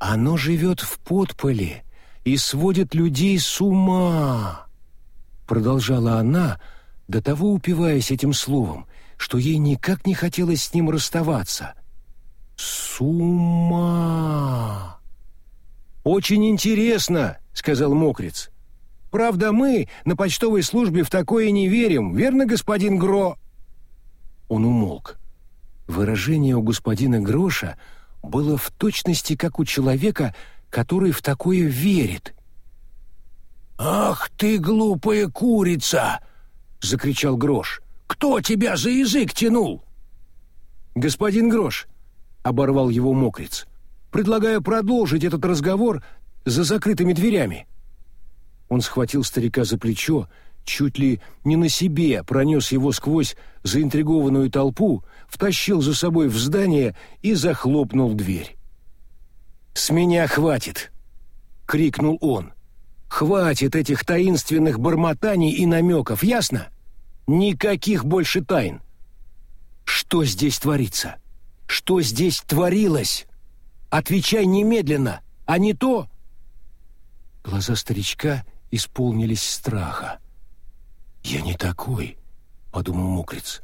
«Оно живет в подполе и сводит людей с ума», — продолжала она, до того упиваясь этим словом, что ей никак не хотелось с ним расставаться. «С ума!» «Очень интересно», — сказал Мокриц. «Правда, мы на почтовой службе в такое не верим, верно, господин Гро?» Он умолк. Выражение у господина Гроша было в точности как у человека, который в такое верит. «Ах ты, глупая курица!» — закричал Грош. «Кто тебя за язык тянул?» «Господин Грош», — оборвал его мокриц, — «предлагаю продолжить этот разговор за закрытыми дверями». Он схватил старика за плечо, чуть ли не на себе пронес его сквозь заинтригованную толпу, втащил за собой в здание и захлопнул дверь. «С меня хватит!» — крикнул он. «Хватит этих таинственных бормотаний и намеков, ясно? Никаких больше тайн! Что здесь творится? Что здесь творилось? Отвечай немедленно, а не то...» Глаза старичка исполнились страха. «Я не такой», — подумал Мокриц.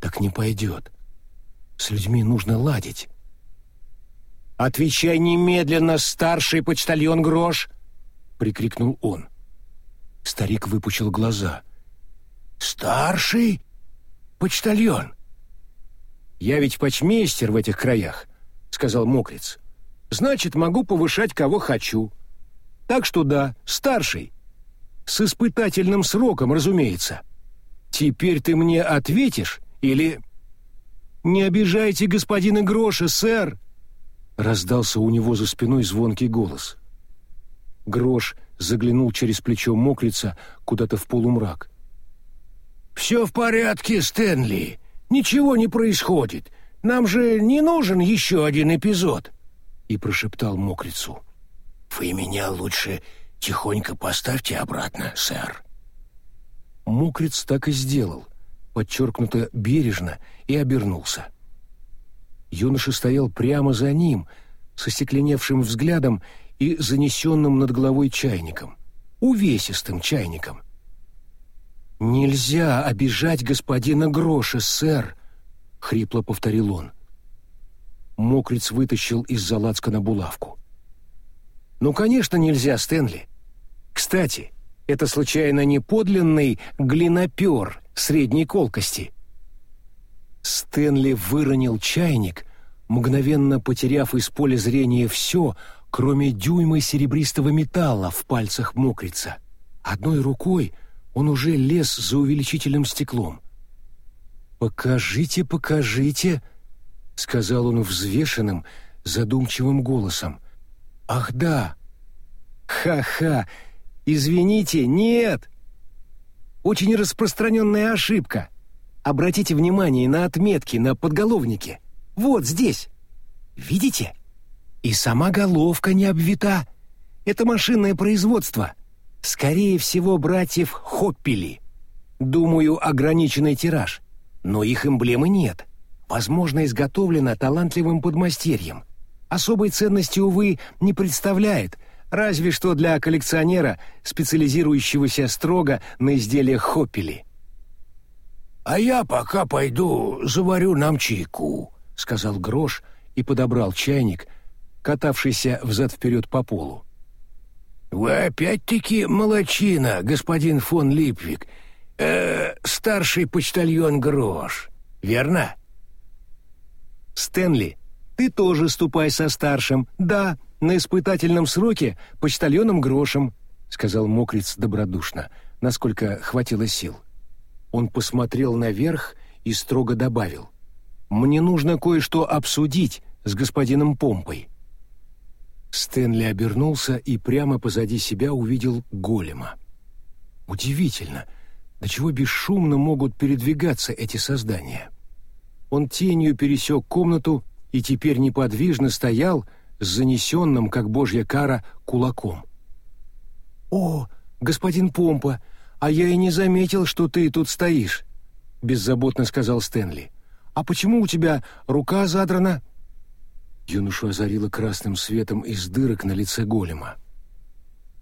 «Так не пойдет. С людьми нужно ладить». «Отвечай немедленно, старший почтальон Грош!» — прикрикнул он. Старик выпучил глаза. «Старший? Почтальон?» «Я ведь почмейстер в этих краях», — сказал Мокриц. «Значит, могу повышать кого хочу. Так что да, старший. С испытательным сроком, разумеется. Теперь ты мне ответишь или...» «Не обижайте господина Гроша, сэр!» Раздался у него за спиной звонкий голос. Грош заглянул через плечо мокрица куда-то в полумрак. «Все в порядке, Стэнли. Ничего не происходит. Нам же не нужен еще один эпизод!» И прошептал мокрицу. «Вы меня лучше тихонько поставьте обратно, сэр». Мокриц так и сделал, подчеркнуто бережно, и обернулся. Юноша стоял прямо за ним, со стекленевшим взглядом и занесенным над головой чайником, увесистым чайником. «Нельзя обижать господина Гроша, сэр!» — хрипло повторил он. Мокриц вытащил из-за на булавку. «Ну, конечно, нельзя, Стэнли. Кстати, это случайно не подлинный глинопер средней колкости?» Стэнли выронил чайник, мгновенно потеряв из поля зрения все, кроме дюйма серебристого металла в пальцах мокрица. Одной рукой он уже лез за увеличительным стеклом. «Покажите, покажите», — сказал он взвешенным, задумчивым голосом. «Ах да! Ха-ха! Извините, нет!» Очень распространенная ошибка. Обратите внимание на отметки на подголовнике. Вот здесь. Видите? И сама головка не обвита. Это машинное производство. Скорее всего, братьев Хоппели. Думаю, ограниченный тираж. Но их эмблемы нет. Возможно, изготовлена талантливым подмастерьем. Особой ценности, увы, не представляет, разве что для коллекционера, специализирующегося строго на изделиях Хоппели. «А я пока пойду заварю нам чайку», — сказал Грош и подобрал чайник, катавшийся взад-вперед по полу. «Вы опять-таки молочина, господин фон Липвик, э, старший почтальон Грош, верно?» Стэнли, ты тоже ступай со старшим. Да, на испытательном сроке почтальоном грошем», — сказал мокриц добродушно, насколько хватило сил. Он посмотрел наверх и строго добавил. «Мне нужно кое-что обсудить с господином Помпой». Стэнли обернулся и прямо позади себя увидел голема. Удивительно, до чего бесшумно могут передвигаться эти создания. Он тенью пересек комнату и теперь неподвижно стоял с занесенным, как божья кара, кулаком. «О, господин Помпа, а я и не заметил, что ты тут стоишь», — беззаботно сказал Стэнли. «А почему у тебя рука задрана?» Юношу озарило красным светом из дырок на лице голема.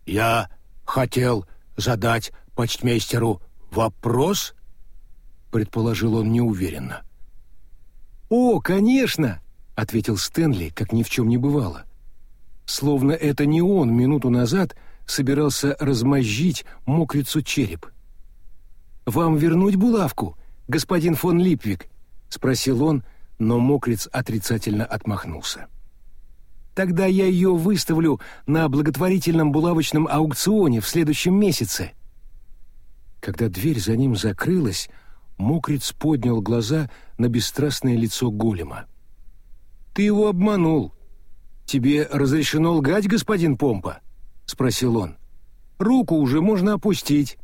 «Я хотел задать почтмейстеру вопрос?» — предположил он неуверенно. «О, конечно!» — ответил Стэнли, как ни в чем не бывало. Словно это не он минуту назад собирался размозжить мокрицу череп. «Вам вернуть булавку, господин фон Липвик?» — спросил он, но мокриц отрицательно отмахнулся. «Тогда я ее выставлю на благотворительном булавочном аукционе в следующем месяце». Когда дверь за ним закрылась, мокриц поднял глаза на бесстрастное лицо голема. «Ты его обманул. Тебе разрешено лгать, господин Помпа?» — спросил он. «Руку уже можно опустить».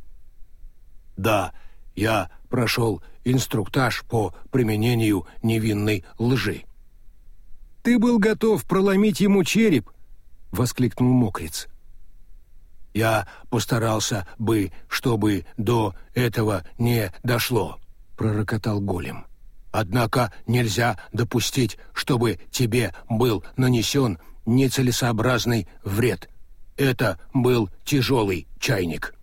«Да, я прошел инструктаж по применению невинной лжи». «Ты был готов проломить ему череп?» — воскликнул Мокриц. «Я постарался бы, чтобы до этого не дошло», — пророкотал голем. «Однако нельзя допустить, чтобы тебе был нанесен нецелесообразный вред. Это был тяжелый чайник».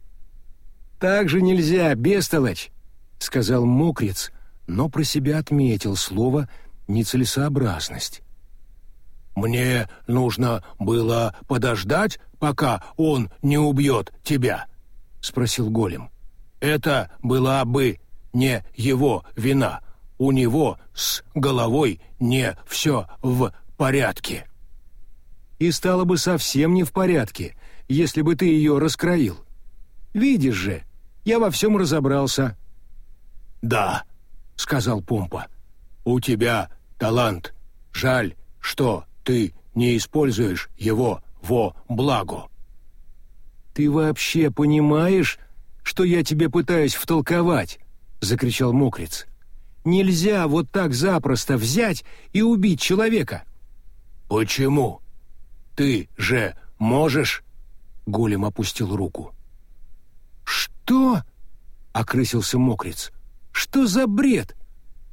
«Так же нельзя, бестолочь!» — сказал мокрец, но про себя отметил слово «нецелесообразность». «Мне нужно было подождать, пока он не убьет тебя?» — спросил голем. «Это была бы не его вина. У него с головой не все в порядке». «И стало бы совсем не в порядке, если бы ты ее раскроил. Видишь же, я во всем разобрался». «Да», — сказал Помпа, — «у тебя талант. Жаль, что ты не используешь его во благо». «Ты вообще понимаешь, что я тебе пытаюсь втолковать?» — закричал Мокриц. «Нельзя вот так запросто взять и убить человека». «Почему? Ты же можешь?» — Голем опустил руку. «Что?» — окрысился Мокриц. «Что за бред?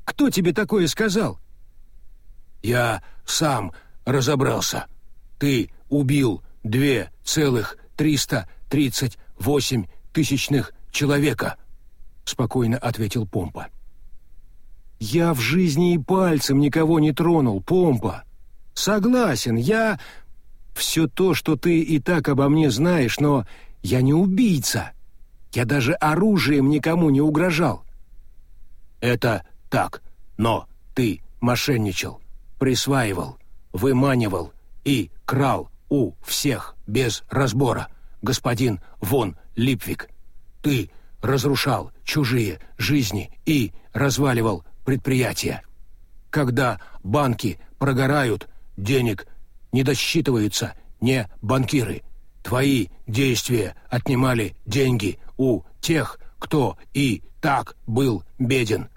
Кто тебе такое сказал?» «Я сам разобрался. Ты убил две целых триста тридцать восемь тысячных человека», — спокойно ответил Помпа. «Я в жизни и пальцем никого не тронул, Помпа. Согласен, я... Все то, что ты и так обо мне знаешь, но я не убийца. Я даже оружием никому не угрожал. Это так, но ты мошенничал, присваивал, выманивал и крал у всех без разбора, господин Вон Липвик. Ты разрушал чужие жизни и разваливал предприятия. Когда банки прогорают, денег не досчитываются не банкиры. Твои действия отнимали деньги у тех, кто и так был беден.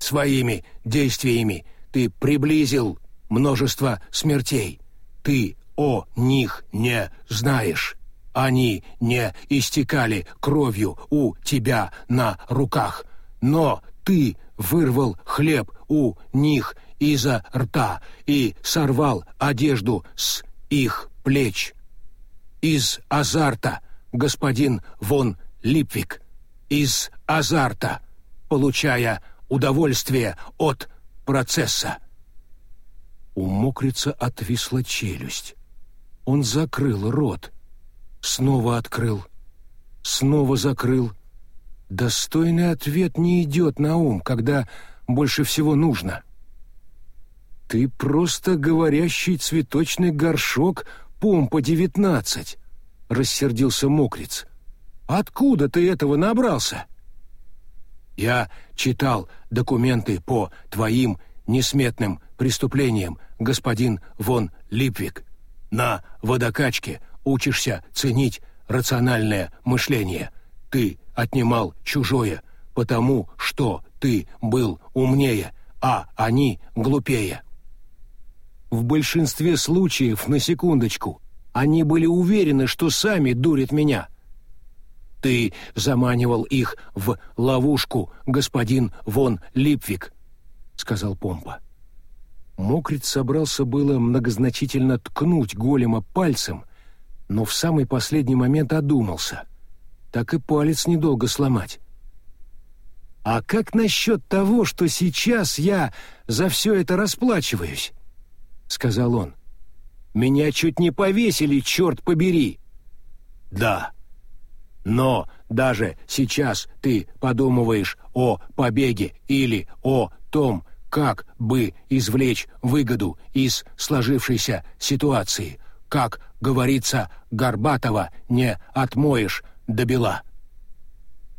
Своими действиями ты приблизил множество смертей. Ты о них не знаешь. Они не истекали кровью у тебя на руках, но ты вырвал хлеб у них изо рта и сорвал одежду с их плеч. Из азарта, господин Вон Липвик, из азарта, получая удовольствие от процесса. У мокрица отвисла челюсть. Он закрыл рот, снова открыл, снова закрыл. Достойный ответ не идет на ум, когда больше всего нужно. «Ты просто говорящий цветочный горшок Помпа-19», — рассердился Мокриц. «Откуда ты этого набрался?» «Я читал документы по твоим несметным преступлениям, господин Вон Липвик. На водокачке учишься ценить рациональное мышление. Ты отнимал чужое, потому что ты был умнее, а они глупее. В большинстве случаев, на секундочку, они были уверены, что сами дурят меня. Ты заманивал их в ловушку, господин Вон Липвик, сказал Помпа. Мокриц собрался было многозначительно ткнуть голема пальцем, но в самый последний момент одумался. Так и палец недолго сломать. «А как насчет того, что сейчас я за все это расплачиваюсь?» — сказал он. «Меня чуть не повесили, черт побери!» «Да, но даже сейчас ты подумываешь о побеге или о том, как бы извлечь выгоду из сложившейся ситуации. Как говорится, Горбатова не отмоешь до бела.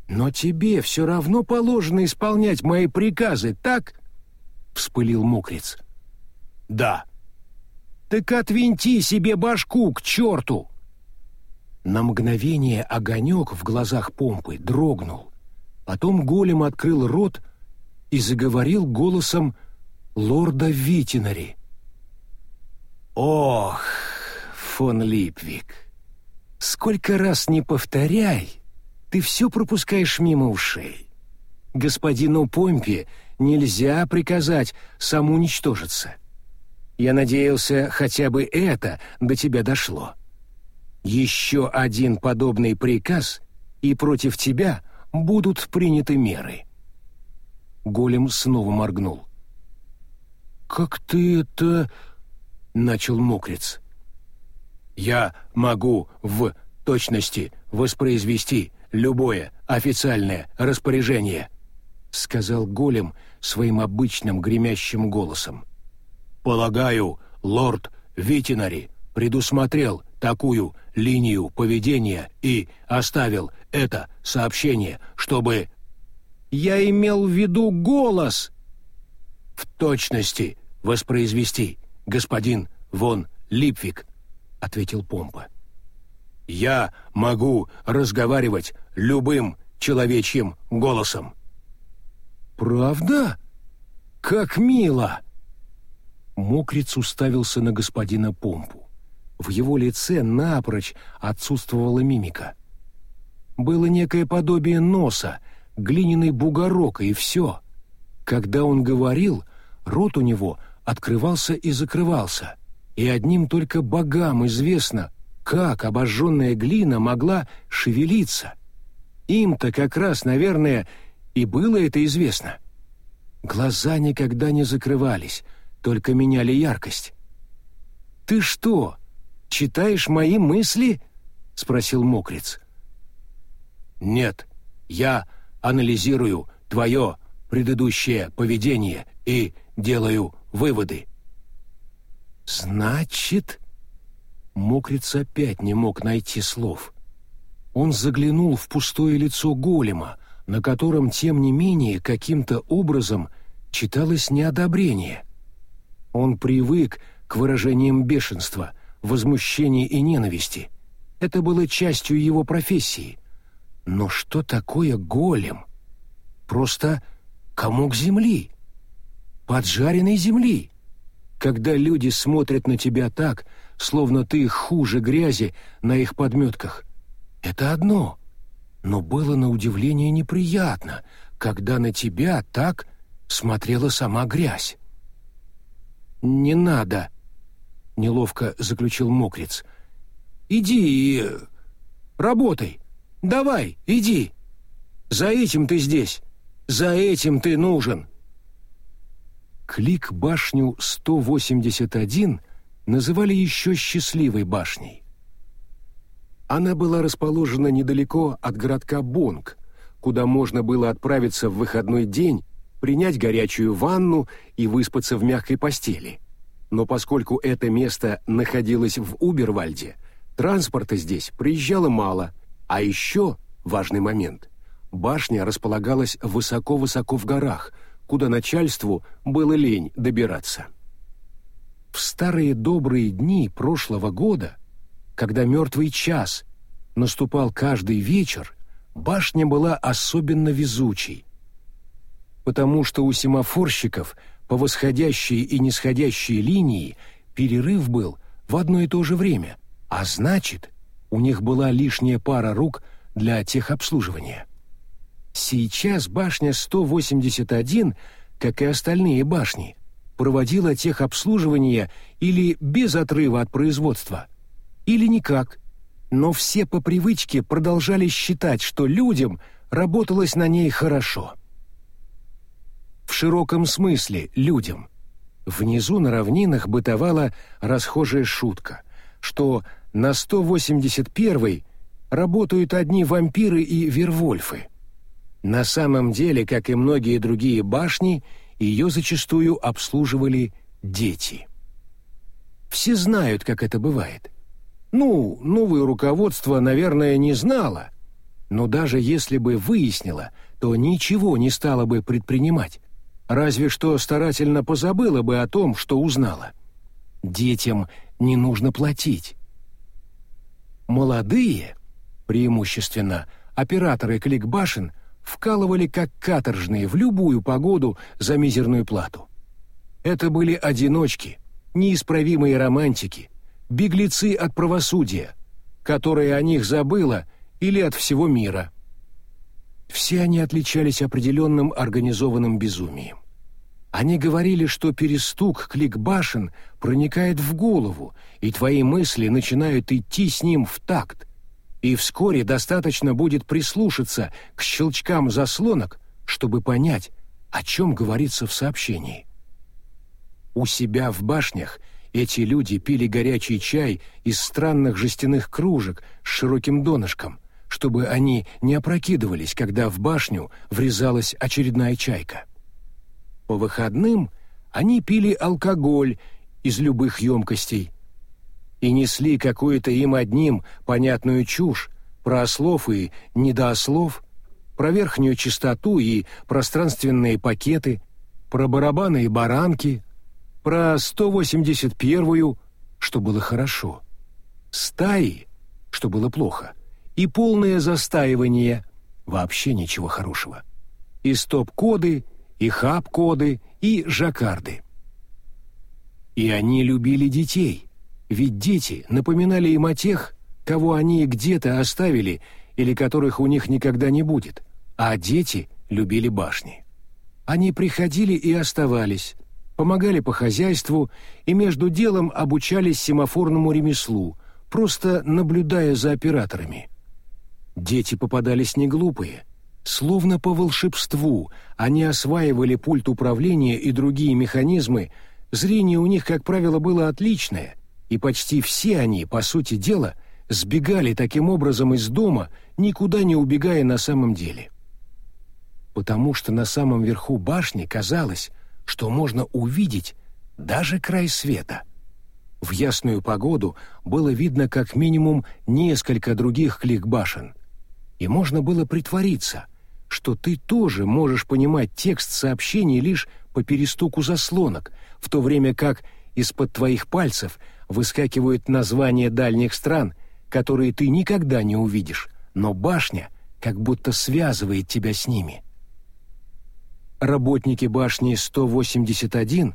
«Но тебе все равно положено исполнять мои приказы, так?» — вспылил Мокриц. «Да». «Так отвинти себе башку к черту!» На мгновение огонек в глазах помпы дрогнул. Потом голем открыл рот и заговорил голосом лорда Витинари. «Ох, фон Липвик, сколько раз не повторяй, ты все пропускаешь мимо ушей. Господину Помпе нельзя приказать самоуничтожиться. Я надеялся, хотя бы это до тебя дошло. Еще один подобный приказ, и против тебя будут приняты меры». Голем снова моргнул. «Как ты это...» — начал мокрец. «Я могу в точности воспроизвести любое официальное распоряжение», — сказал голем своим обычным гремящим голосом. «Полагаю, лорд Витинари предусмотрел такую линию поведения и оставил это сообщение, чтобы я имел в виду голос. В точности воспроизвести, господин Вон Липвик, ответил Помпа. Я могу разговаривать любым человечьим голосом. Правда? Как мило. Мокриц уставился на господина Помпу. В его лице напрочь отсутствовала мимика. Было некое подобие носа, глиняный бугорок, и все. Когда он говорил, рот у него открывался и закрывался, и одним только богам известно, как обожженная глина могла шевелиться. Им-то как раз, наверное, и было это известно. Глаза никогда не закрывались, только меняли яркость. «Ты что, читаешь мои мысли?» — спросил Мокриц. «Нет, я анализирую твое предыдущее поведение и делаю выводы». «Значит...» Мокриц опять не мог найти слов. Он заглянул в пустое лицо голема, на котором, тем не менее, каким-то образом читалось неодобрение. Он привык к выражениям бешенства, возмущения и ненависти. Это было частью его профессии. Но что такое голем? Просто комок земли. Поджаренной земли. Когда люди смотрят на тебя так, словно ты хуже грязи на их подметках. Это одно. Но было на удивление неприятно, когда на тебя так смотрела сама грязь. «Не надо», — неловко заключил мокрец. «Иди и работай». Давай, иди. За этим ты здесь. За этим ты нужен. Клик башню 181 называли еще счастливой башней. Она была расположена недалеко от городка Бонг, куда можно было отправиться в выходной день принять горячую ванну и выспаться в мягкой постели. Но поскольку это место находилось в Убервальде, транспорта здесь приезжало мало, а еще важный момент. Башня располагалась высоко-высоко в горах, куда начальству было лень добираться. В старые добрые дни прошлого года, когда мертвый час наступал каждый вечер, башня была особенно везучей, потому что у семафорщиков по восходящей и нисходящей линии перерыв был в одно и то же время, а значит, у них была лишняя пара рук для техобслуживания. Сейчас башня 181, как и остальные башни, проводила техобслуживание или без отрыва от производства, или никак, но все по привычке продолжали считать, что людям работалось на ней хорошо. В широком смысле людям. Внизу на равнинах бытовала расхожая шутка, что на 181-й работают одни вампиры и вервольфы. На самом деле, как и многие другие башни, ее зачастую обслуживали дети. Все знают, как это бывает. Ну, новое руководство, наверное, не знало, но даже если бы выяснило, то ничего не стало бы предпринимать, разве что старательно позабыла бы о том, что узнала. Детям не нужно платить. Молодые, преимущественно операторы кликбашен, вкалывали как каторжные в любую погоду за мизерную плату. Это были одиночки, неисправимые романтики, беглецы от правосудия, которое о них забыло или от всего мира. Все они отличались определенным организованным безумием. Они говорили, что перестук клик башен проникает в голову, и твои мысли начинают идти с ним в такт, и вскоре достаточно будет прислушаться к щелчкам заслонок, чтобы понять, о чем говорится в сообщении. У себя в башнях эти люди пили горячий чай из странных жестяных кружек с широким донышком, чтобы они не опрокидывались, когда в башню врезалась очередная чайка. По выходным они пили алкоголь из любых емкостей, и несли какую-то им одним понятную чушь про ослов и недоослов, про верхнюю чистоту и пространственные пакеты, про барабаны и баранки, про 181-ю, что было хорошо, стаи, что было плохо, и полное застаивание, вообще ничего хорошего, и стоп-коды, и хаб-коды, и жаккарды. И они любили детей — ведь дети напоминали им о тех, кого они где-то оставили или которых у них никогда не будет, а дети любили башни. Они приходили и оставались, помогали по хозяйству и между делом обучались семафорному ремеслу, просто наблюдая за операторами. Дети попадались не глупые. Словно по волшебству они осваивали пульт управления и другие механизмы, зрение у них, как правило, было отличное, и почти все они, по сути дела, сбегали таким образом из дома, никуда не убегая на самом деле. Потому что на самом верху башни казалось, что можно увидеть даже край света. В ясную погоду было видно как минимум несколько других клик-башен, и можно было притвориться, что ты тоже можешь понимать текст сообщений лишь по перестуку заслонок, в то время как из-под твоих пальцев выскакивают названия дальних стран, которые ты никогда не увидишь, но башня как будто связывает тебя с ними. Работники башни 181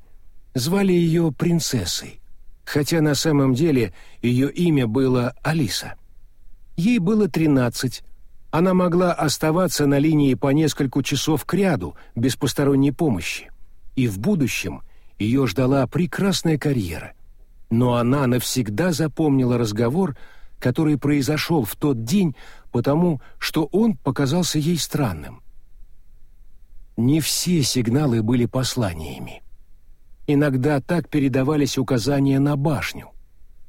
звали ее принцессой, хотя на самом деле ее имя было Алиса. Ей было 13, она могла оставаться на линии по несколько часов кряду без посторонней помощи, и в будущем ее ждала прекрасная карьера но она навсегда запомнила разговор, который произошел в тот день, потому что он показался ей странным. Не все сигналы были посланиями. Иногда так передавались указания на башню.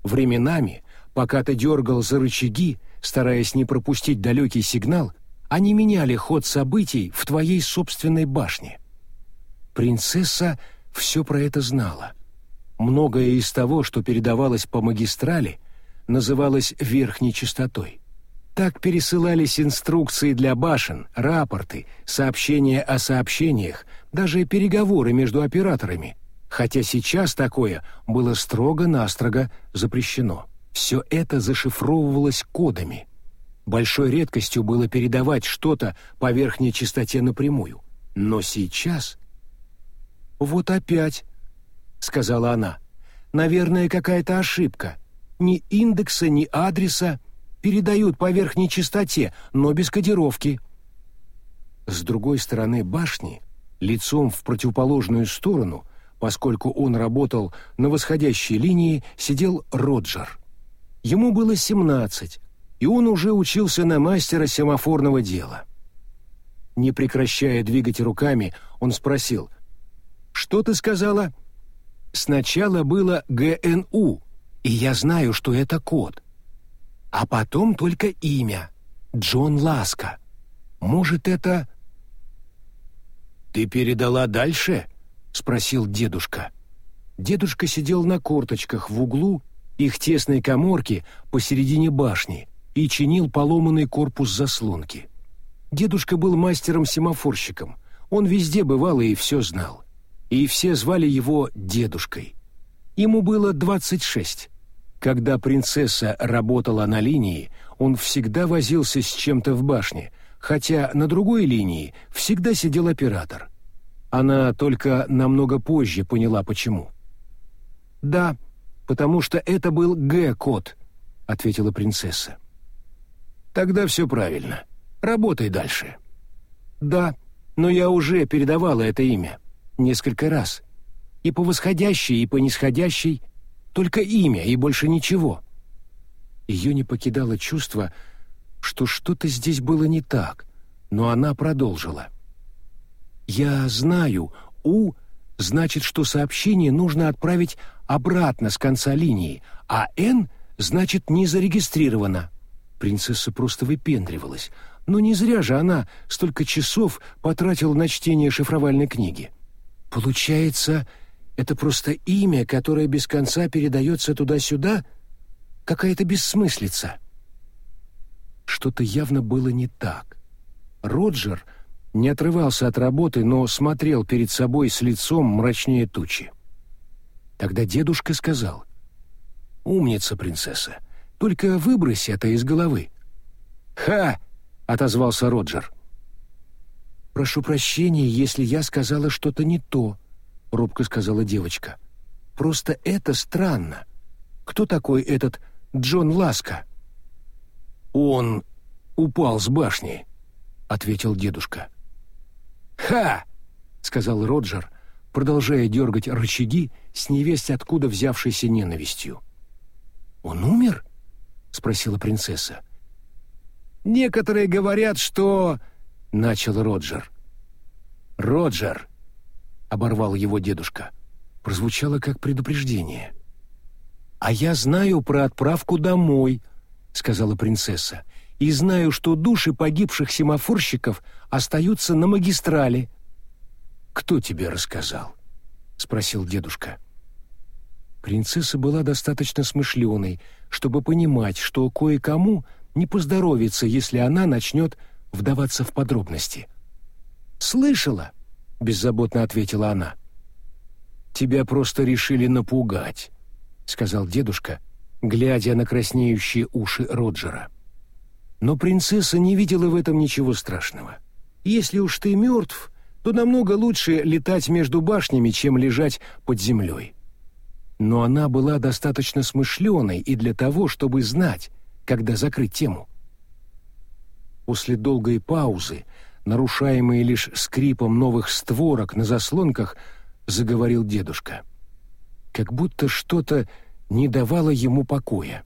Временами, пока ты дергал за рычаги, стараясь не пропустить далекий сигнал, они меняли ход событий в твоей собственной башне. Принцесса все про это знала. Многое из того, что передавалось по магистрали, называлось верхней частотой. Так пересылались инструкции для башен, рапорты, сообщения о сообщениях, даже переговоры между операторами, хотя сейчас такое было строго-настрого запрещено. Все это зашифровывалось кодами. Большой редкостью было передавать что-то по верхней частоте напрямую. Но сейчас... «Вот опять», — сказала она, — «наверное, какая-то ошибка. Ни индекса, ни адреса передают по верхней частоте, но без кодировки». С другой стороны башни, лицом в противоположную сторону, поскольку он работал на восходящей линии, сидел Роджер. Ему было семнадцать, и он уже учился на мастера семафорного дела. Не прекращая двигать руками, он спросил, «Что ты сказала?» «Сначала было ГНУ, и я знаю, что это код. А потом только имя — Джон Ласка. Может, это...» «Ты передала дальше?» — спросил дедушка. Дедушка сидел на корточках в углу их тесной коморки посередине башни и чинил поломанный корпус заслонки. Дедушка был мастером-семафорщиком, он везде бывал и все знал. И все звали его дедушкой. Ему было 26. Когда принцесса работала на линии, он всегда возился с чем-то в башне, хотя на другой линии всегда сидел оператор. Она только намного позже поняла, почему. «Да, потому что это был Г-код», — ответила принцесса. Тогда все правильно. Работай дальше. Да, но я уже передавала это имя. Несколько раз. И по восходящей, и по нисходящей. Только имя и больше ничего. Ее не покидало чувство, что что-то здесь было не так, но она продолжила. «Я знаю, У значит, что сообщение нужно отправить обратно с конца линии, а Н значит не зарегистрировано». Принцесса просто выпендривалась. Но не зря же она столько часов потратила на чтение шифровальной книги. Получается, это просто имя, которое без конца передается туда-сюда? Какая-то бессмыслица. Что-то явно было не так. Роджер не отрывался от работы, но смотрел перед собой с лицом мрачнее тучи. Тогда дедушка сказал, «Умница, принцесса, только выбрось это из головы». «Ха!» — отозвался Роджер. «Прошу прощения, если я сказала что-то не то», — робко сказала девочка. «Просто это странно. Кто такой этот Джон Ласка?» «Он упал с башни», — ответил дедушка. «Ха!» — сказал Роджер, продолжая дергать рычаги с невесть откуда взявшейся ненавистью. «Он умер?» спросила принцесса. «Некоторые говорят, что...» — начал Роджер. «Роджер!» — оборвал его дедушка. Прозвучало как предупреждение. «А я знаю про отправку домой», — сказала принцесса, «и знаю, что души погибших семафорщиков остаются на магистрали». «Кто тебе рассказал?» — спросил дедушка. Принцесса была достаточно смышленой, чтобы понимать, что кое-кому не поздоровится, если она начнет вдаваться в подробности. «Слышала», — беззаботно ответила она. «Тебя просто решили напугать», — сказал дедушка, глядя на краснеющие уши Роджера. Но принцесса не видела в этом ничего страшного. «Если уж ты мертв, то намного лучше летать между башнями, чем лежать под землей» но она была достаточно смышленой и для того, чтобы знать, когда закрыть тему. После долгой паузы, нарушаемой лишь скрипом новых створок на заслонках, заговорил дедушка. Как будто что-то не давало ему покоя.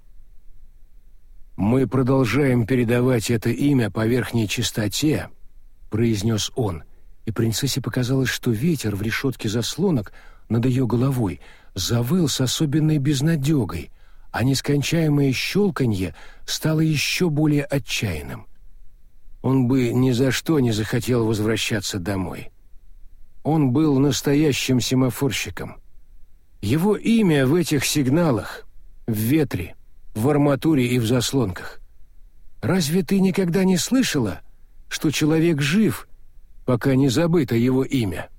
«Мы продолжаем передавать это имя по верхней частоте», — произнес он, и принцессе показалось, что ветер в решетке заслонок над ее головой — завыл с особенной безнадегой, а нескончаемое щелканье стало еще более отчаянным. Он бы ни за что не захотел возвращаться домой. Он был настоящим семафорщиком. Его имя в этих сигналах, в ветре, в арматуре и в заслонках. Разве ты никогда не слышала, что человек жив, пока не забыто его имя?»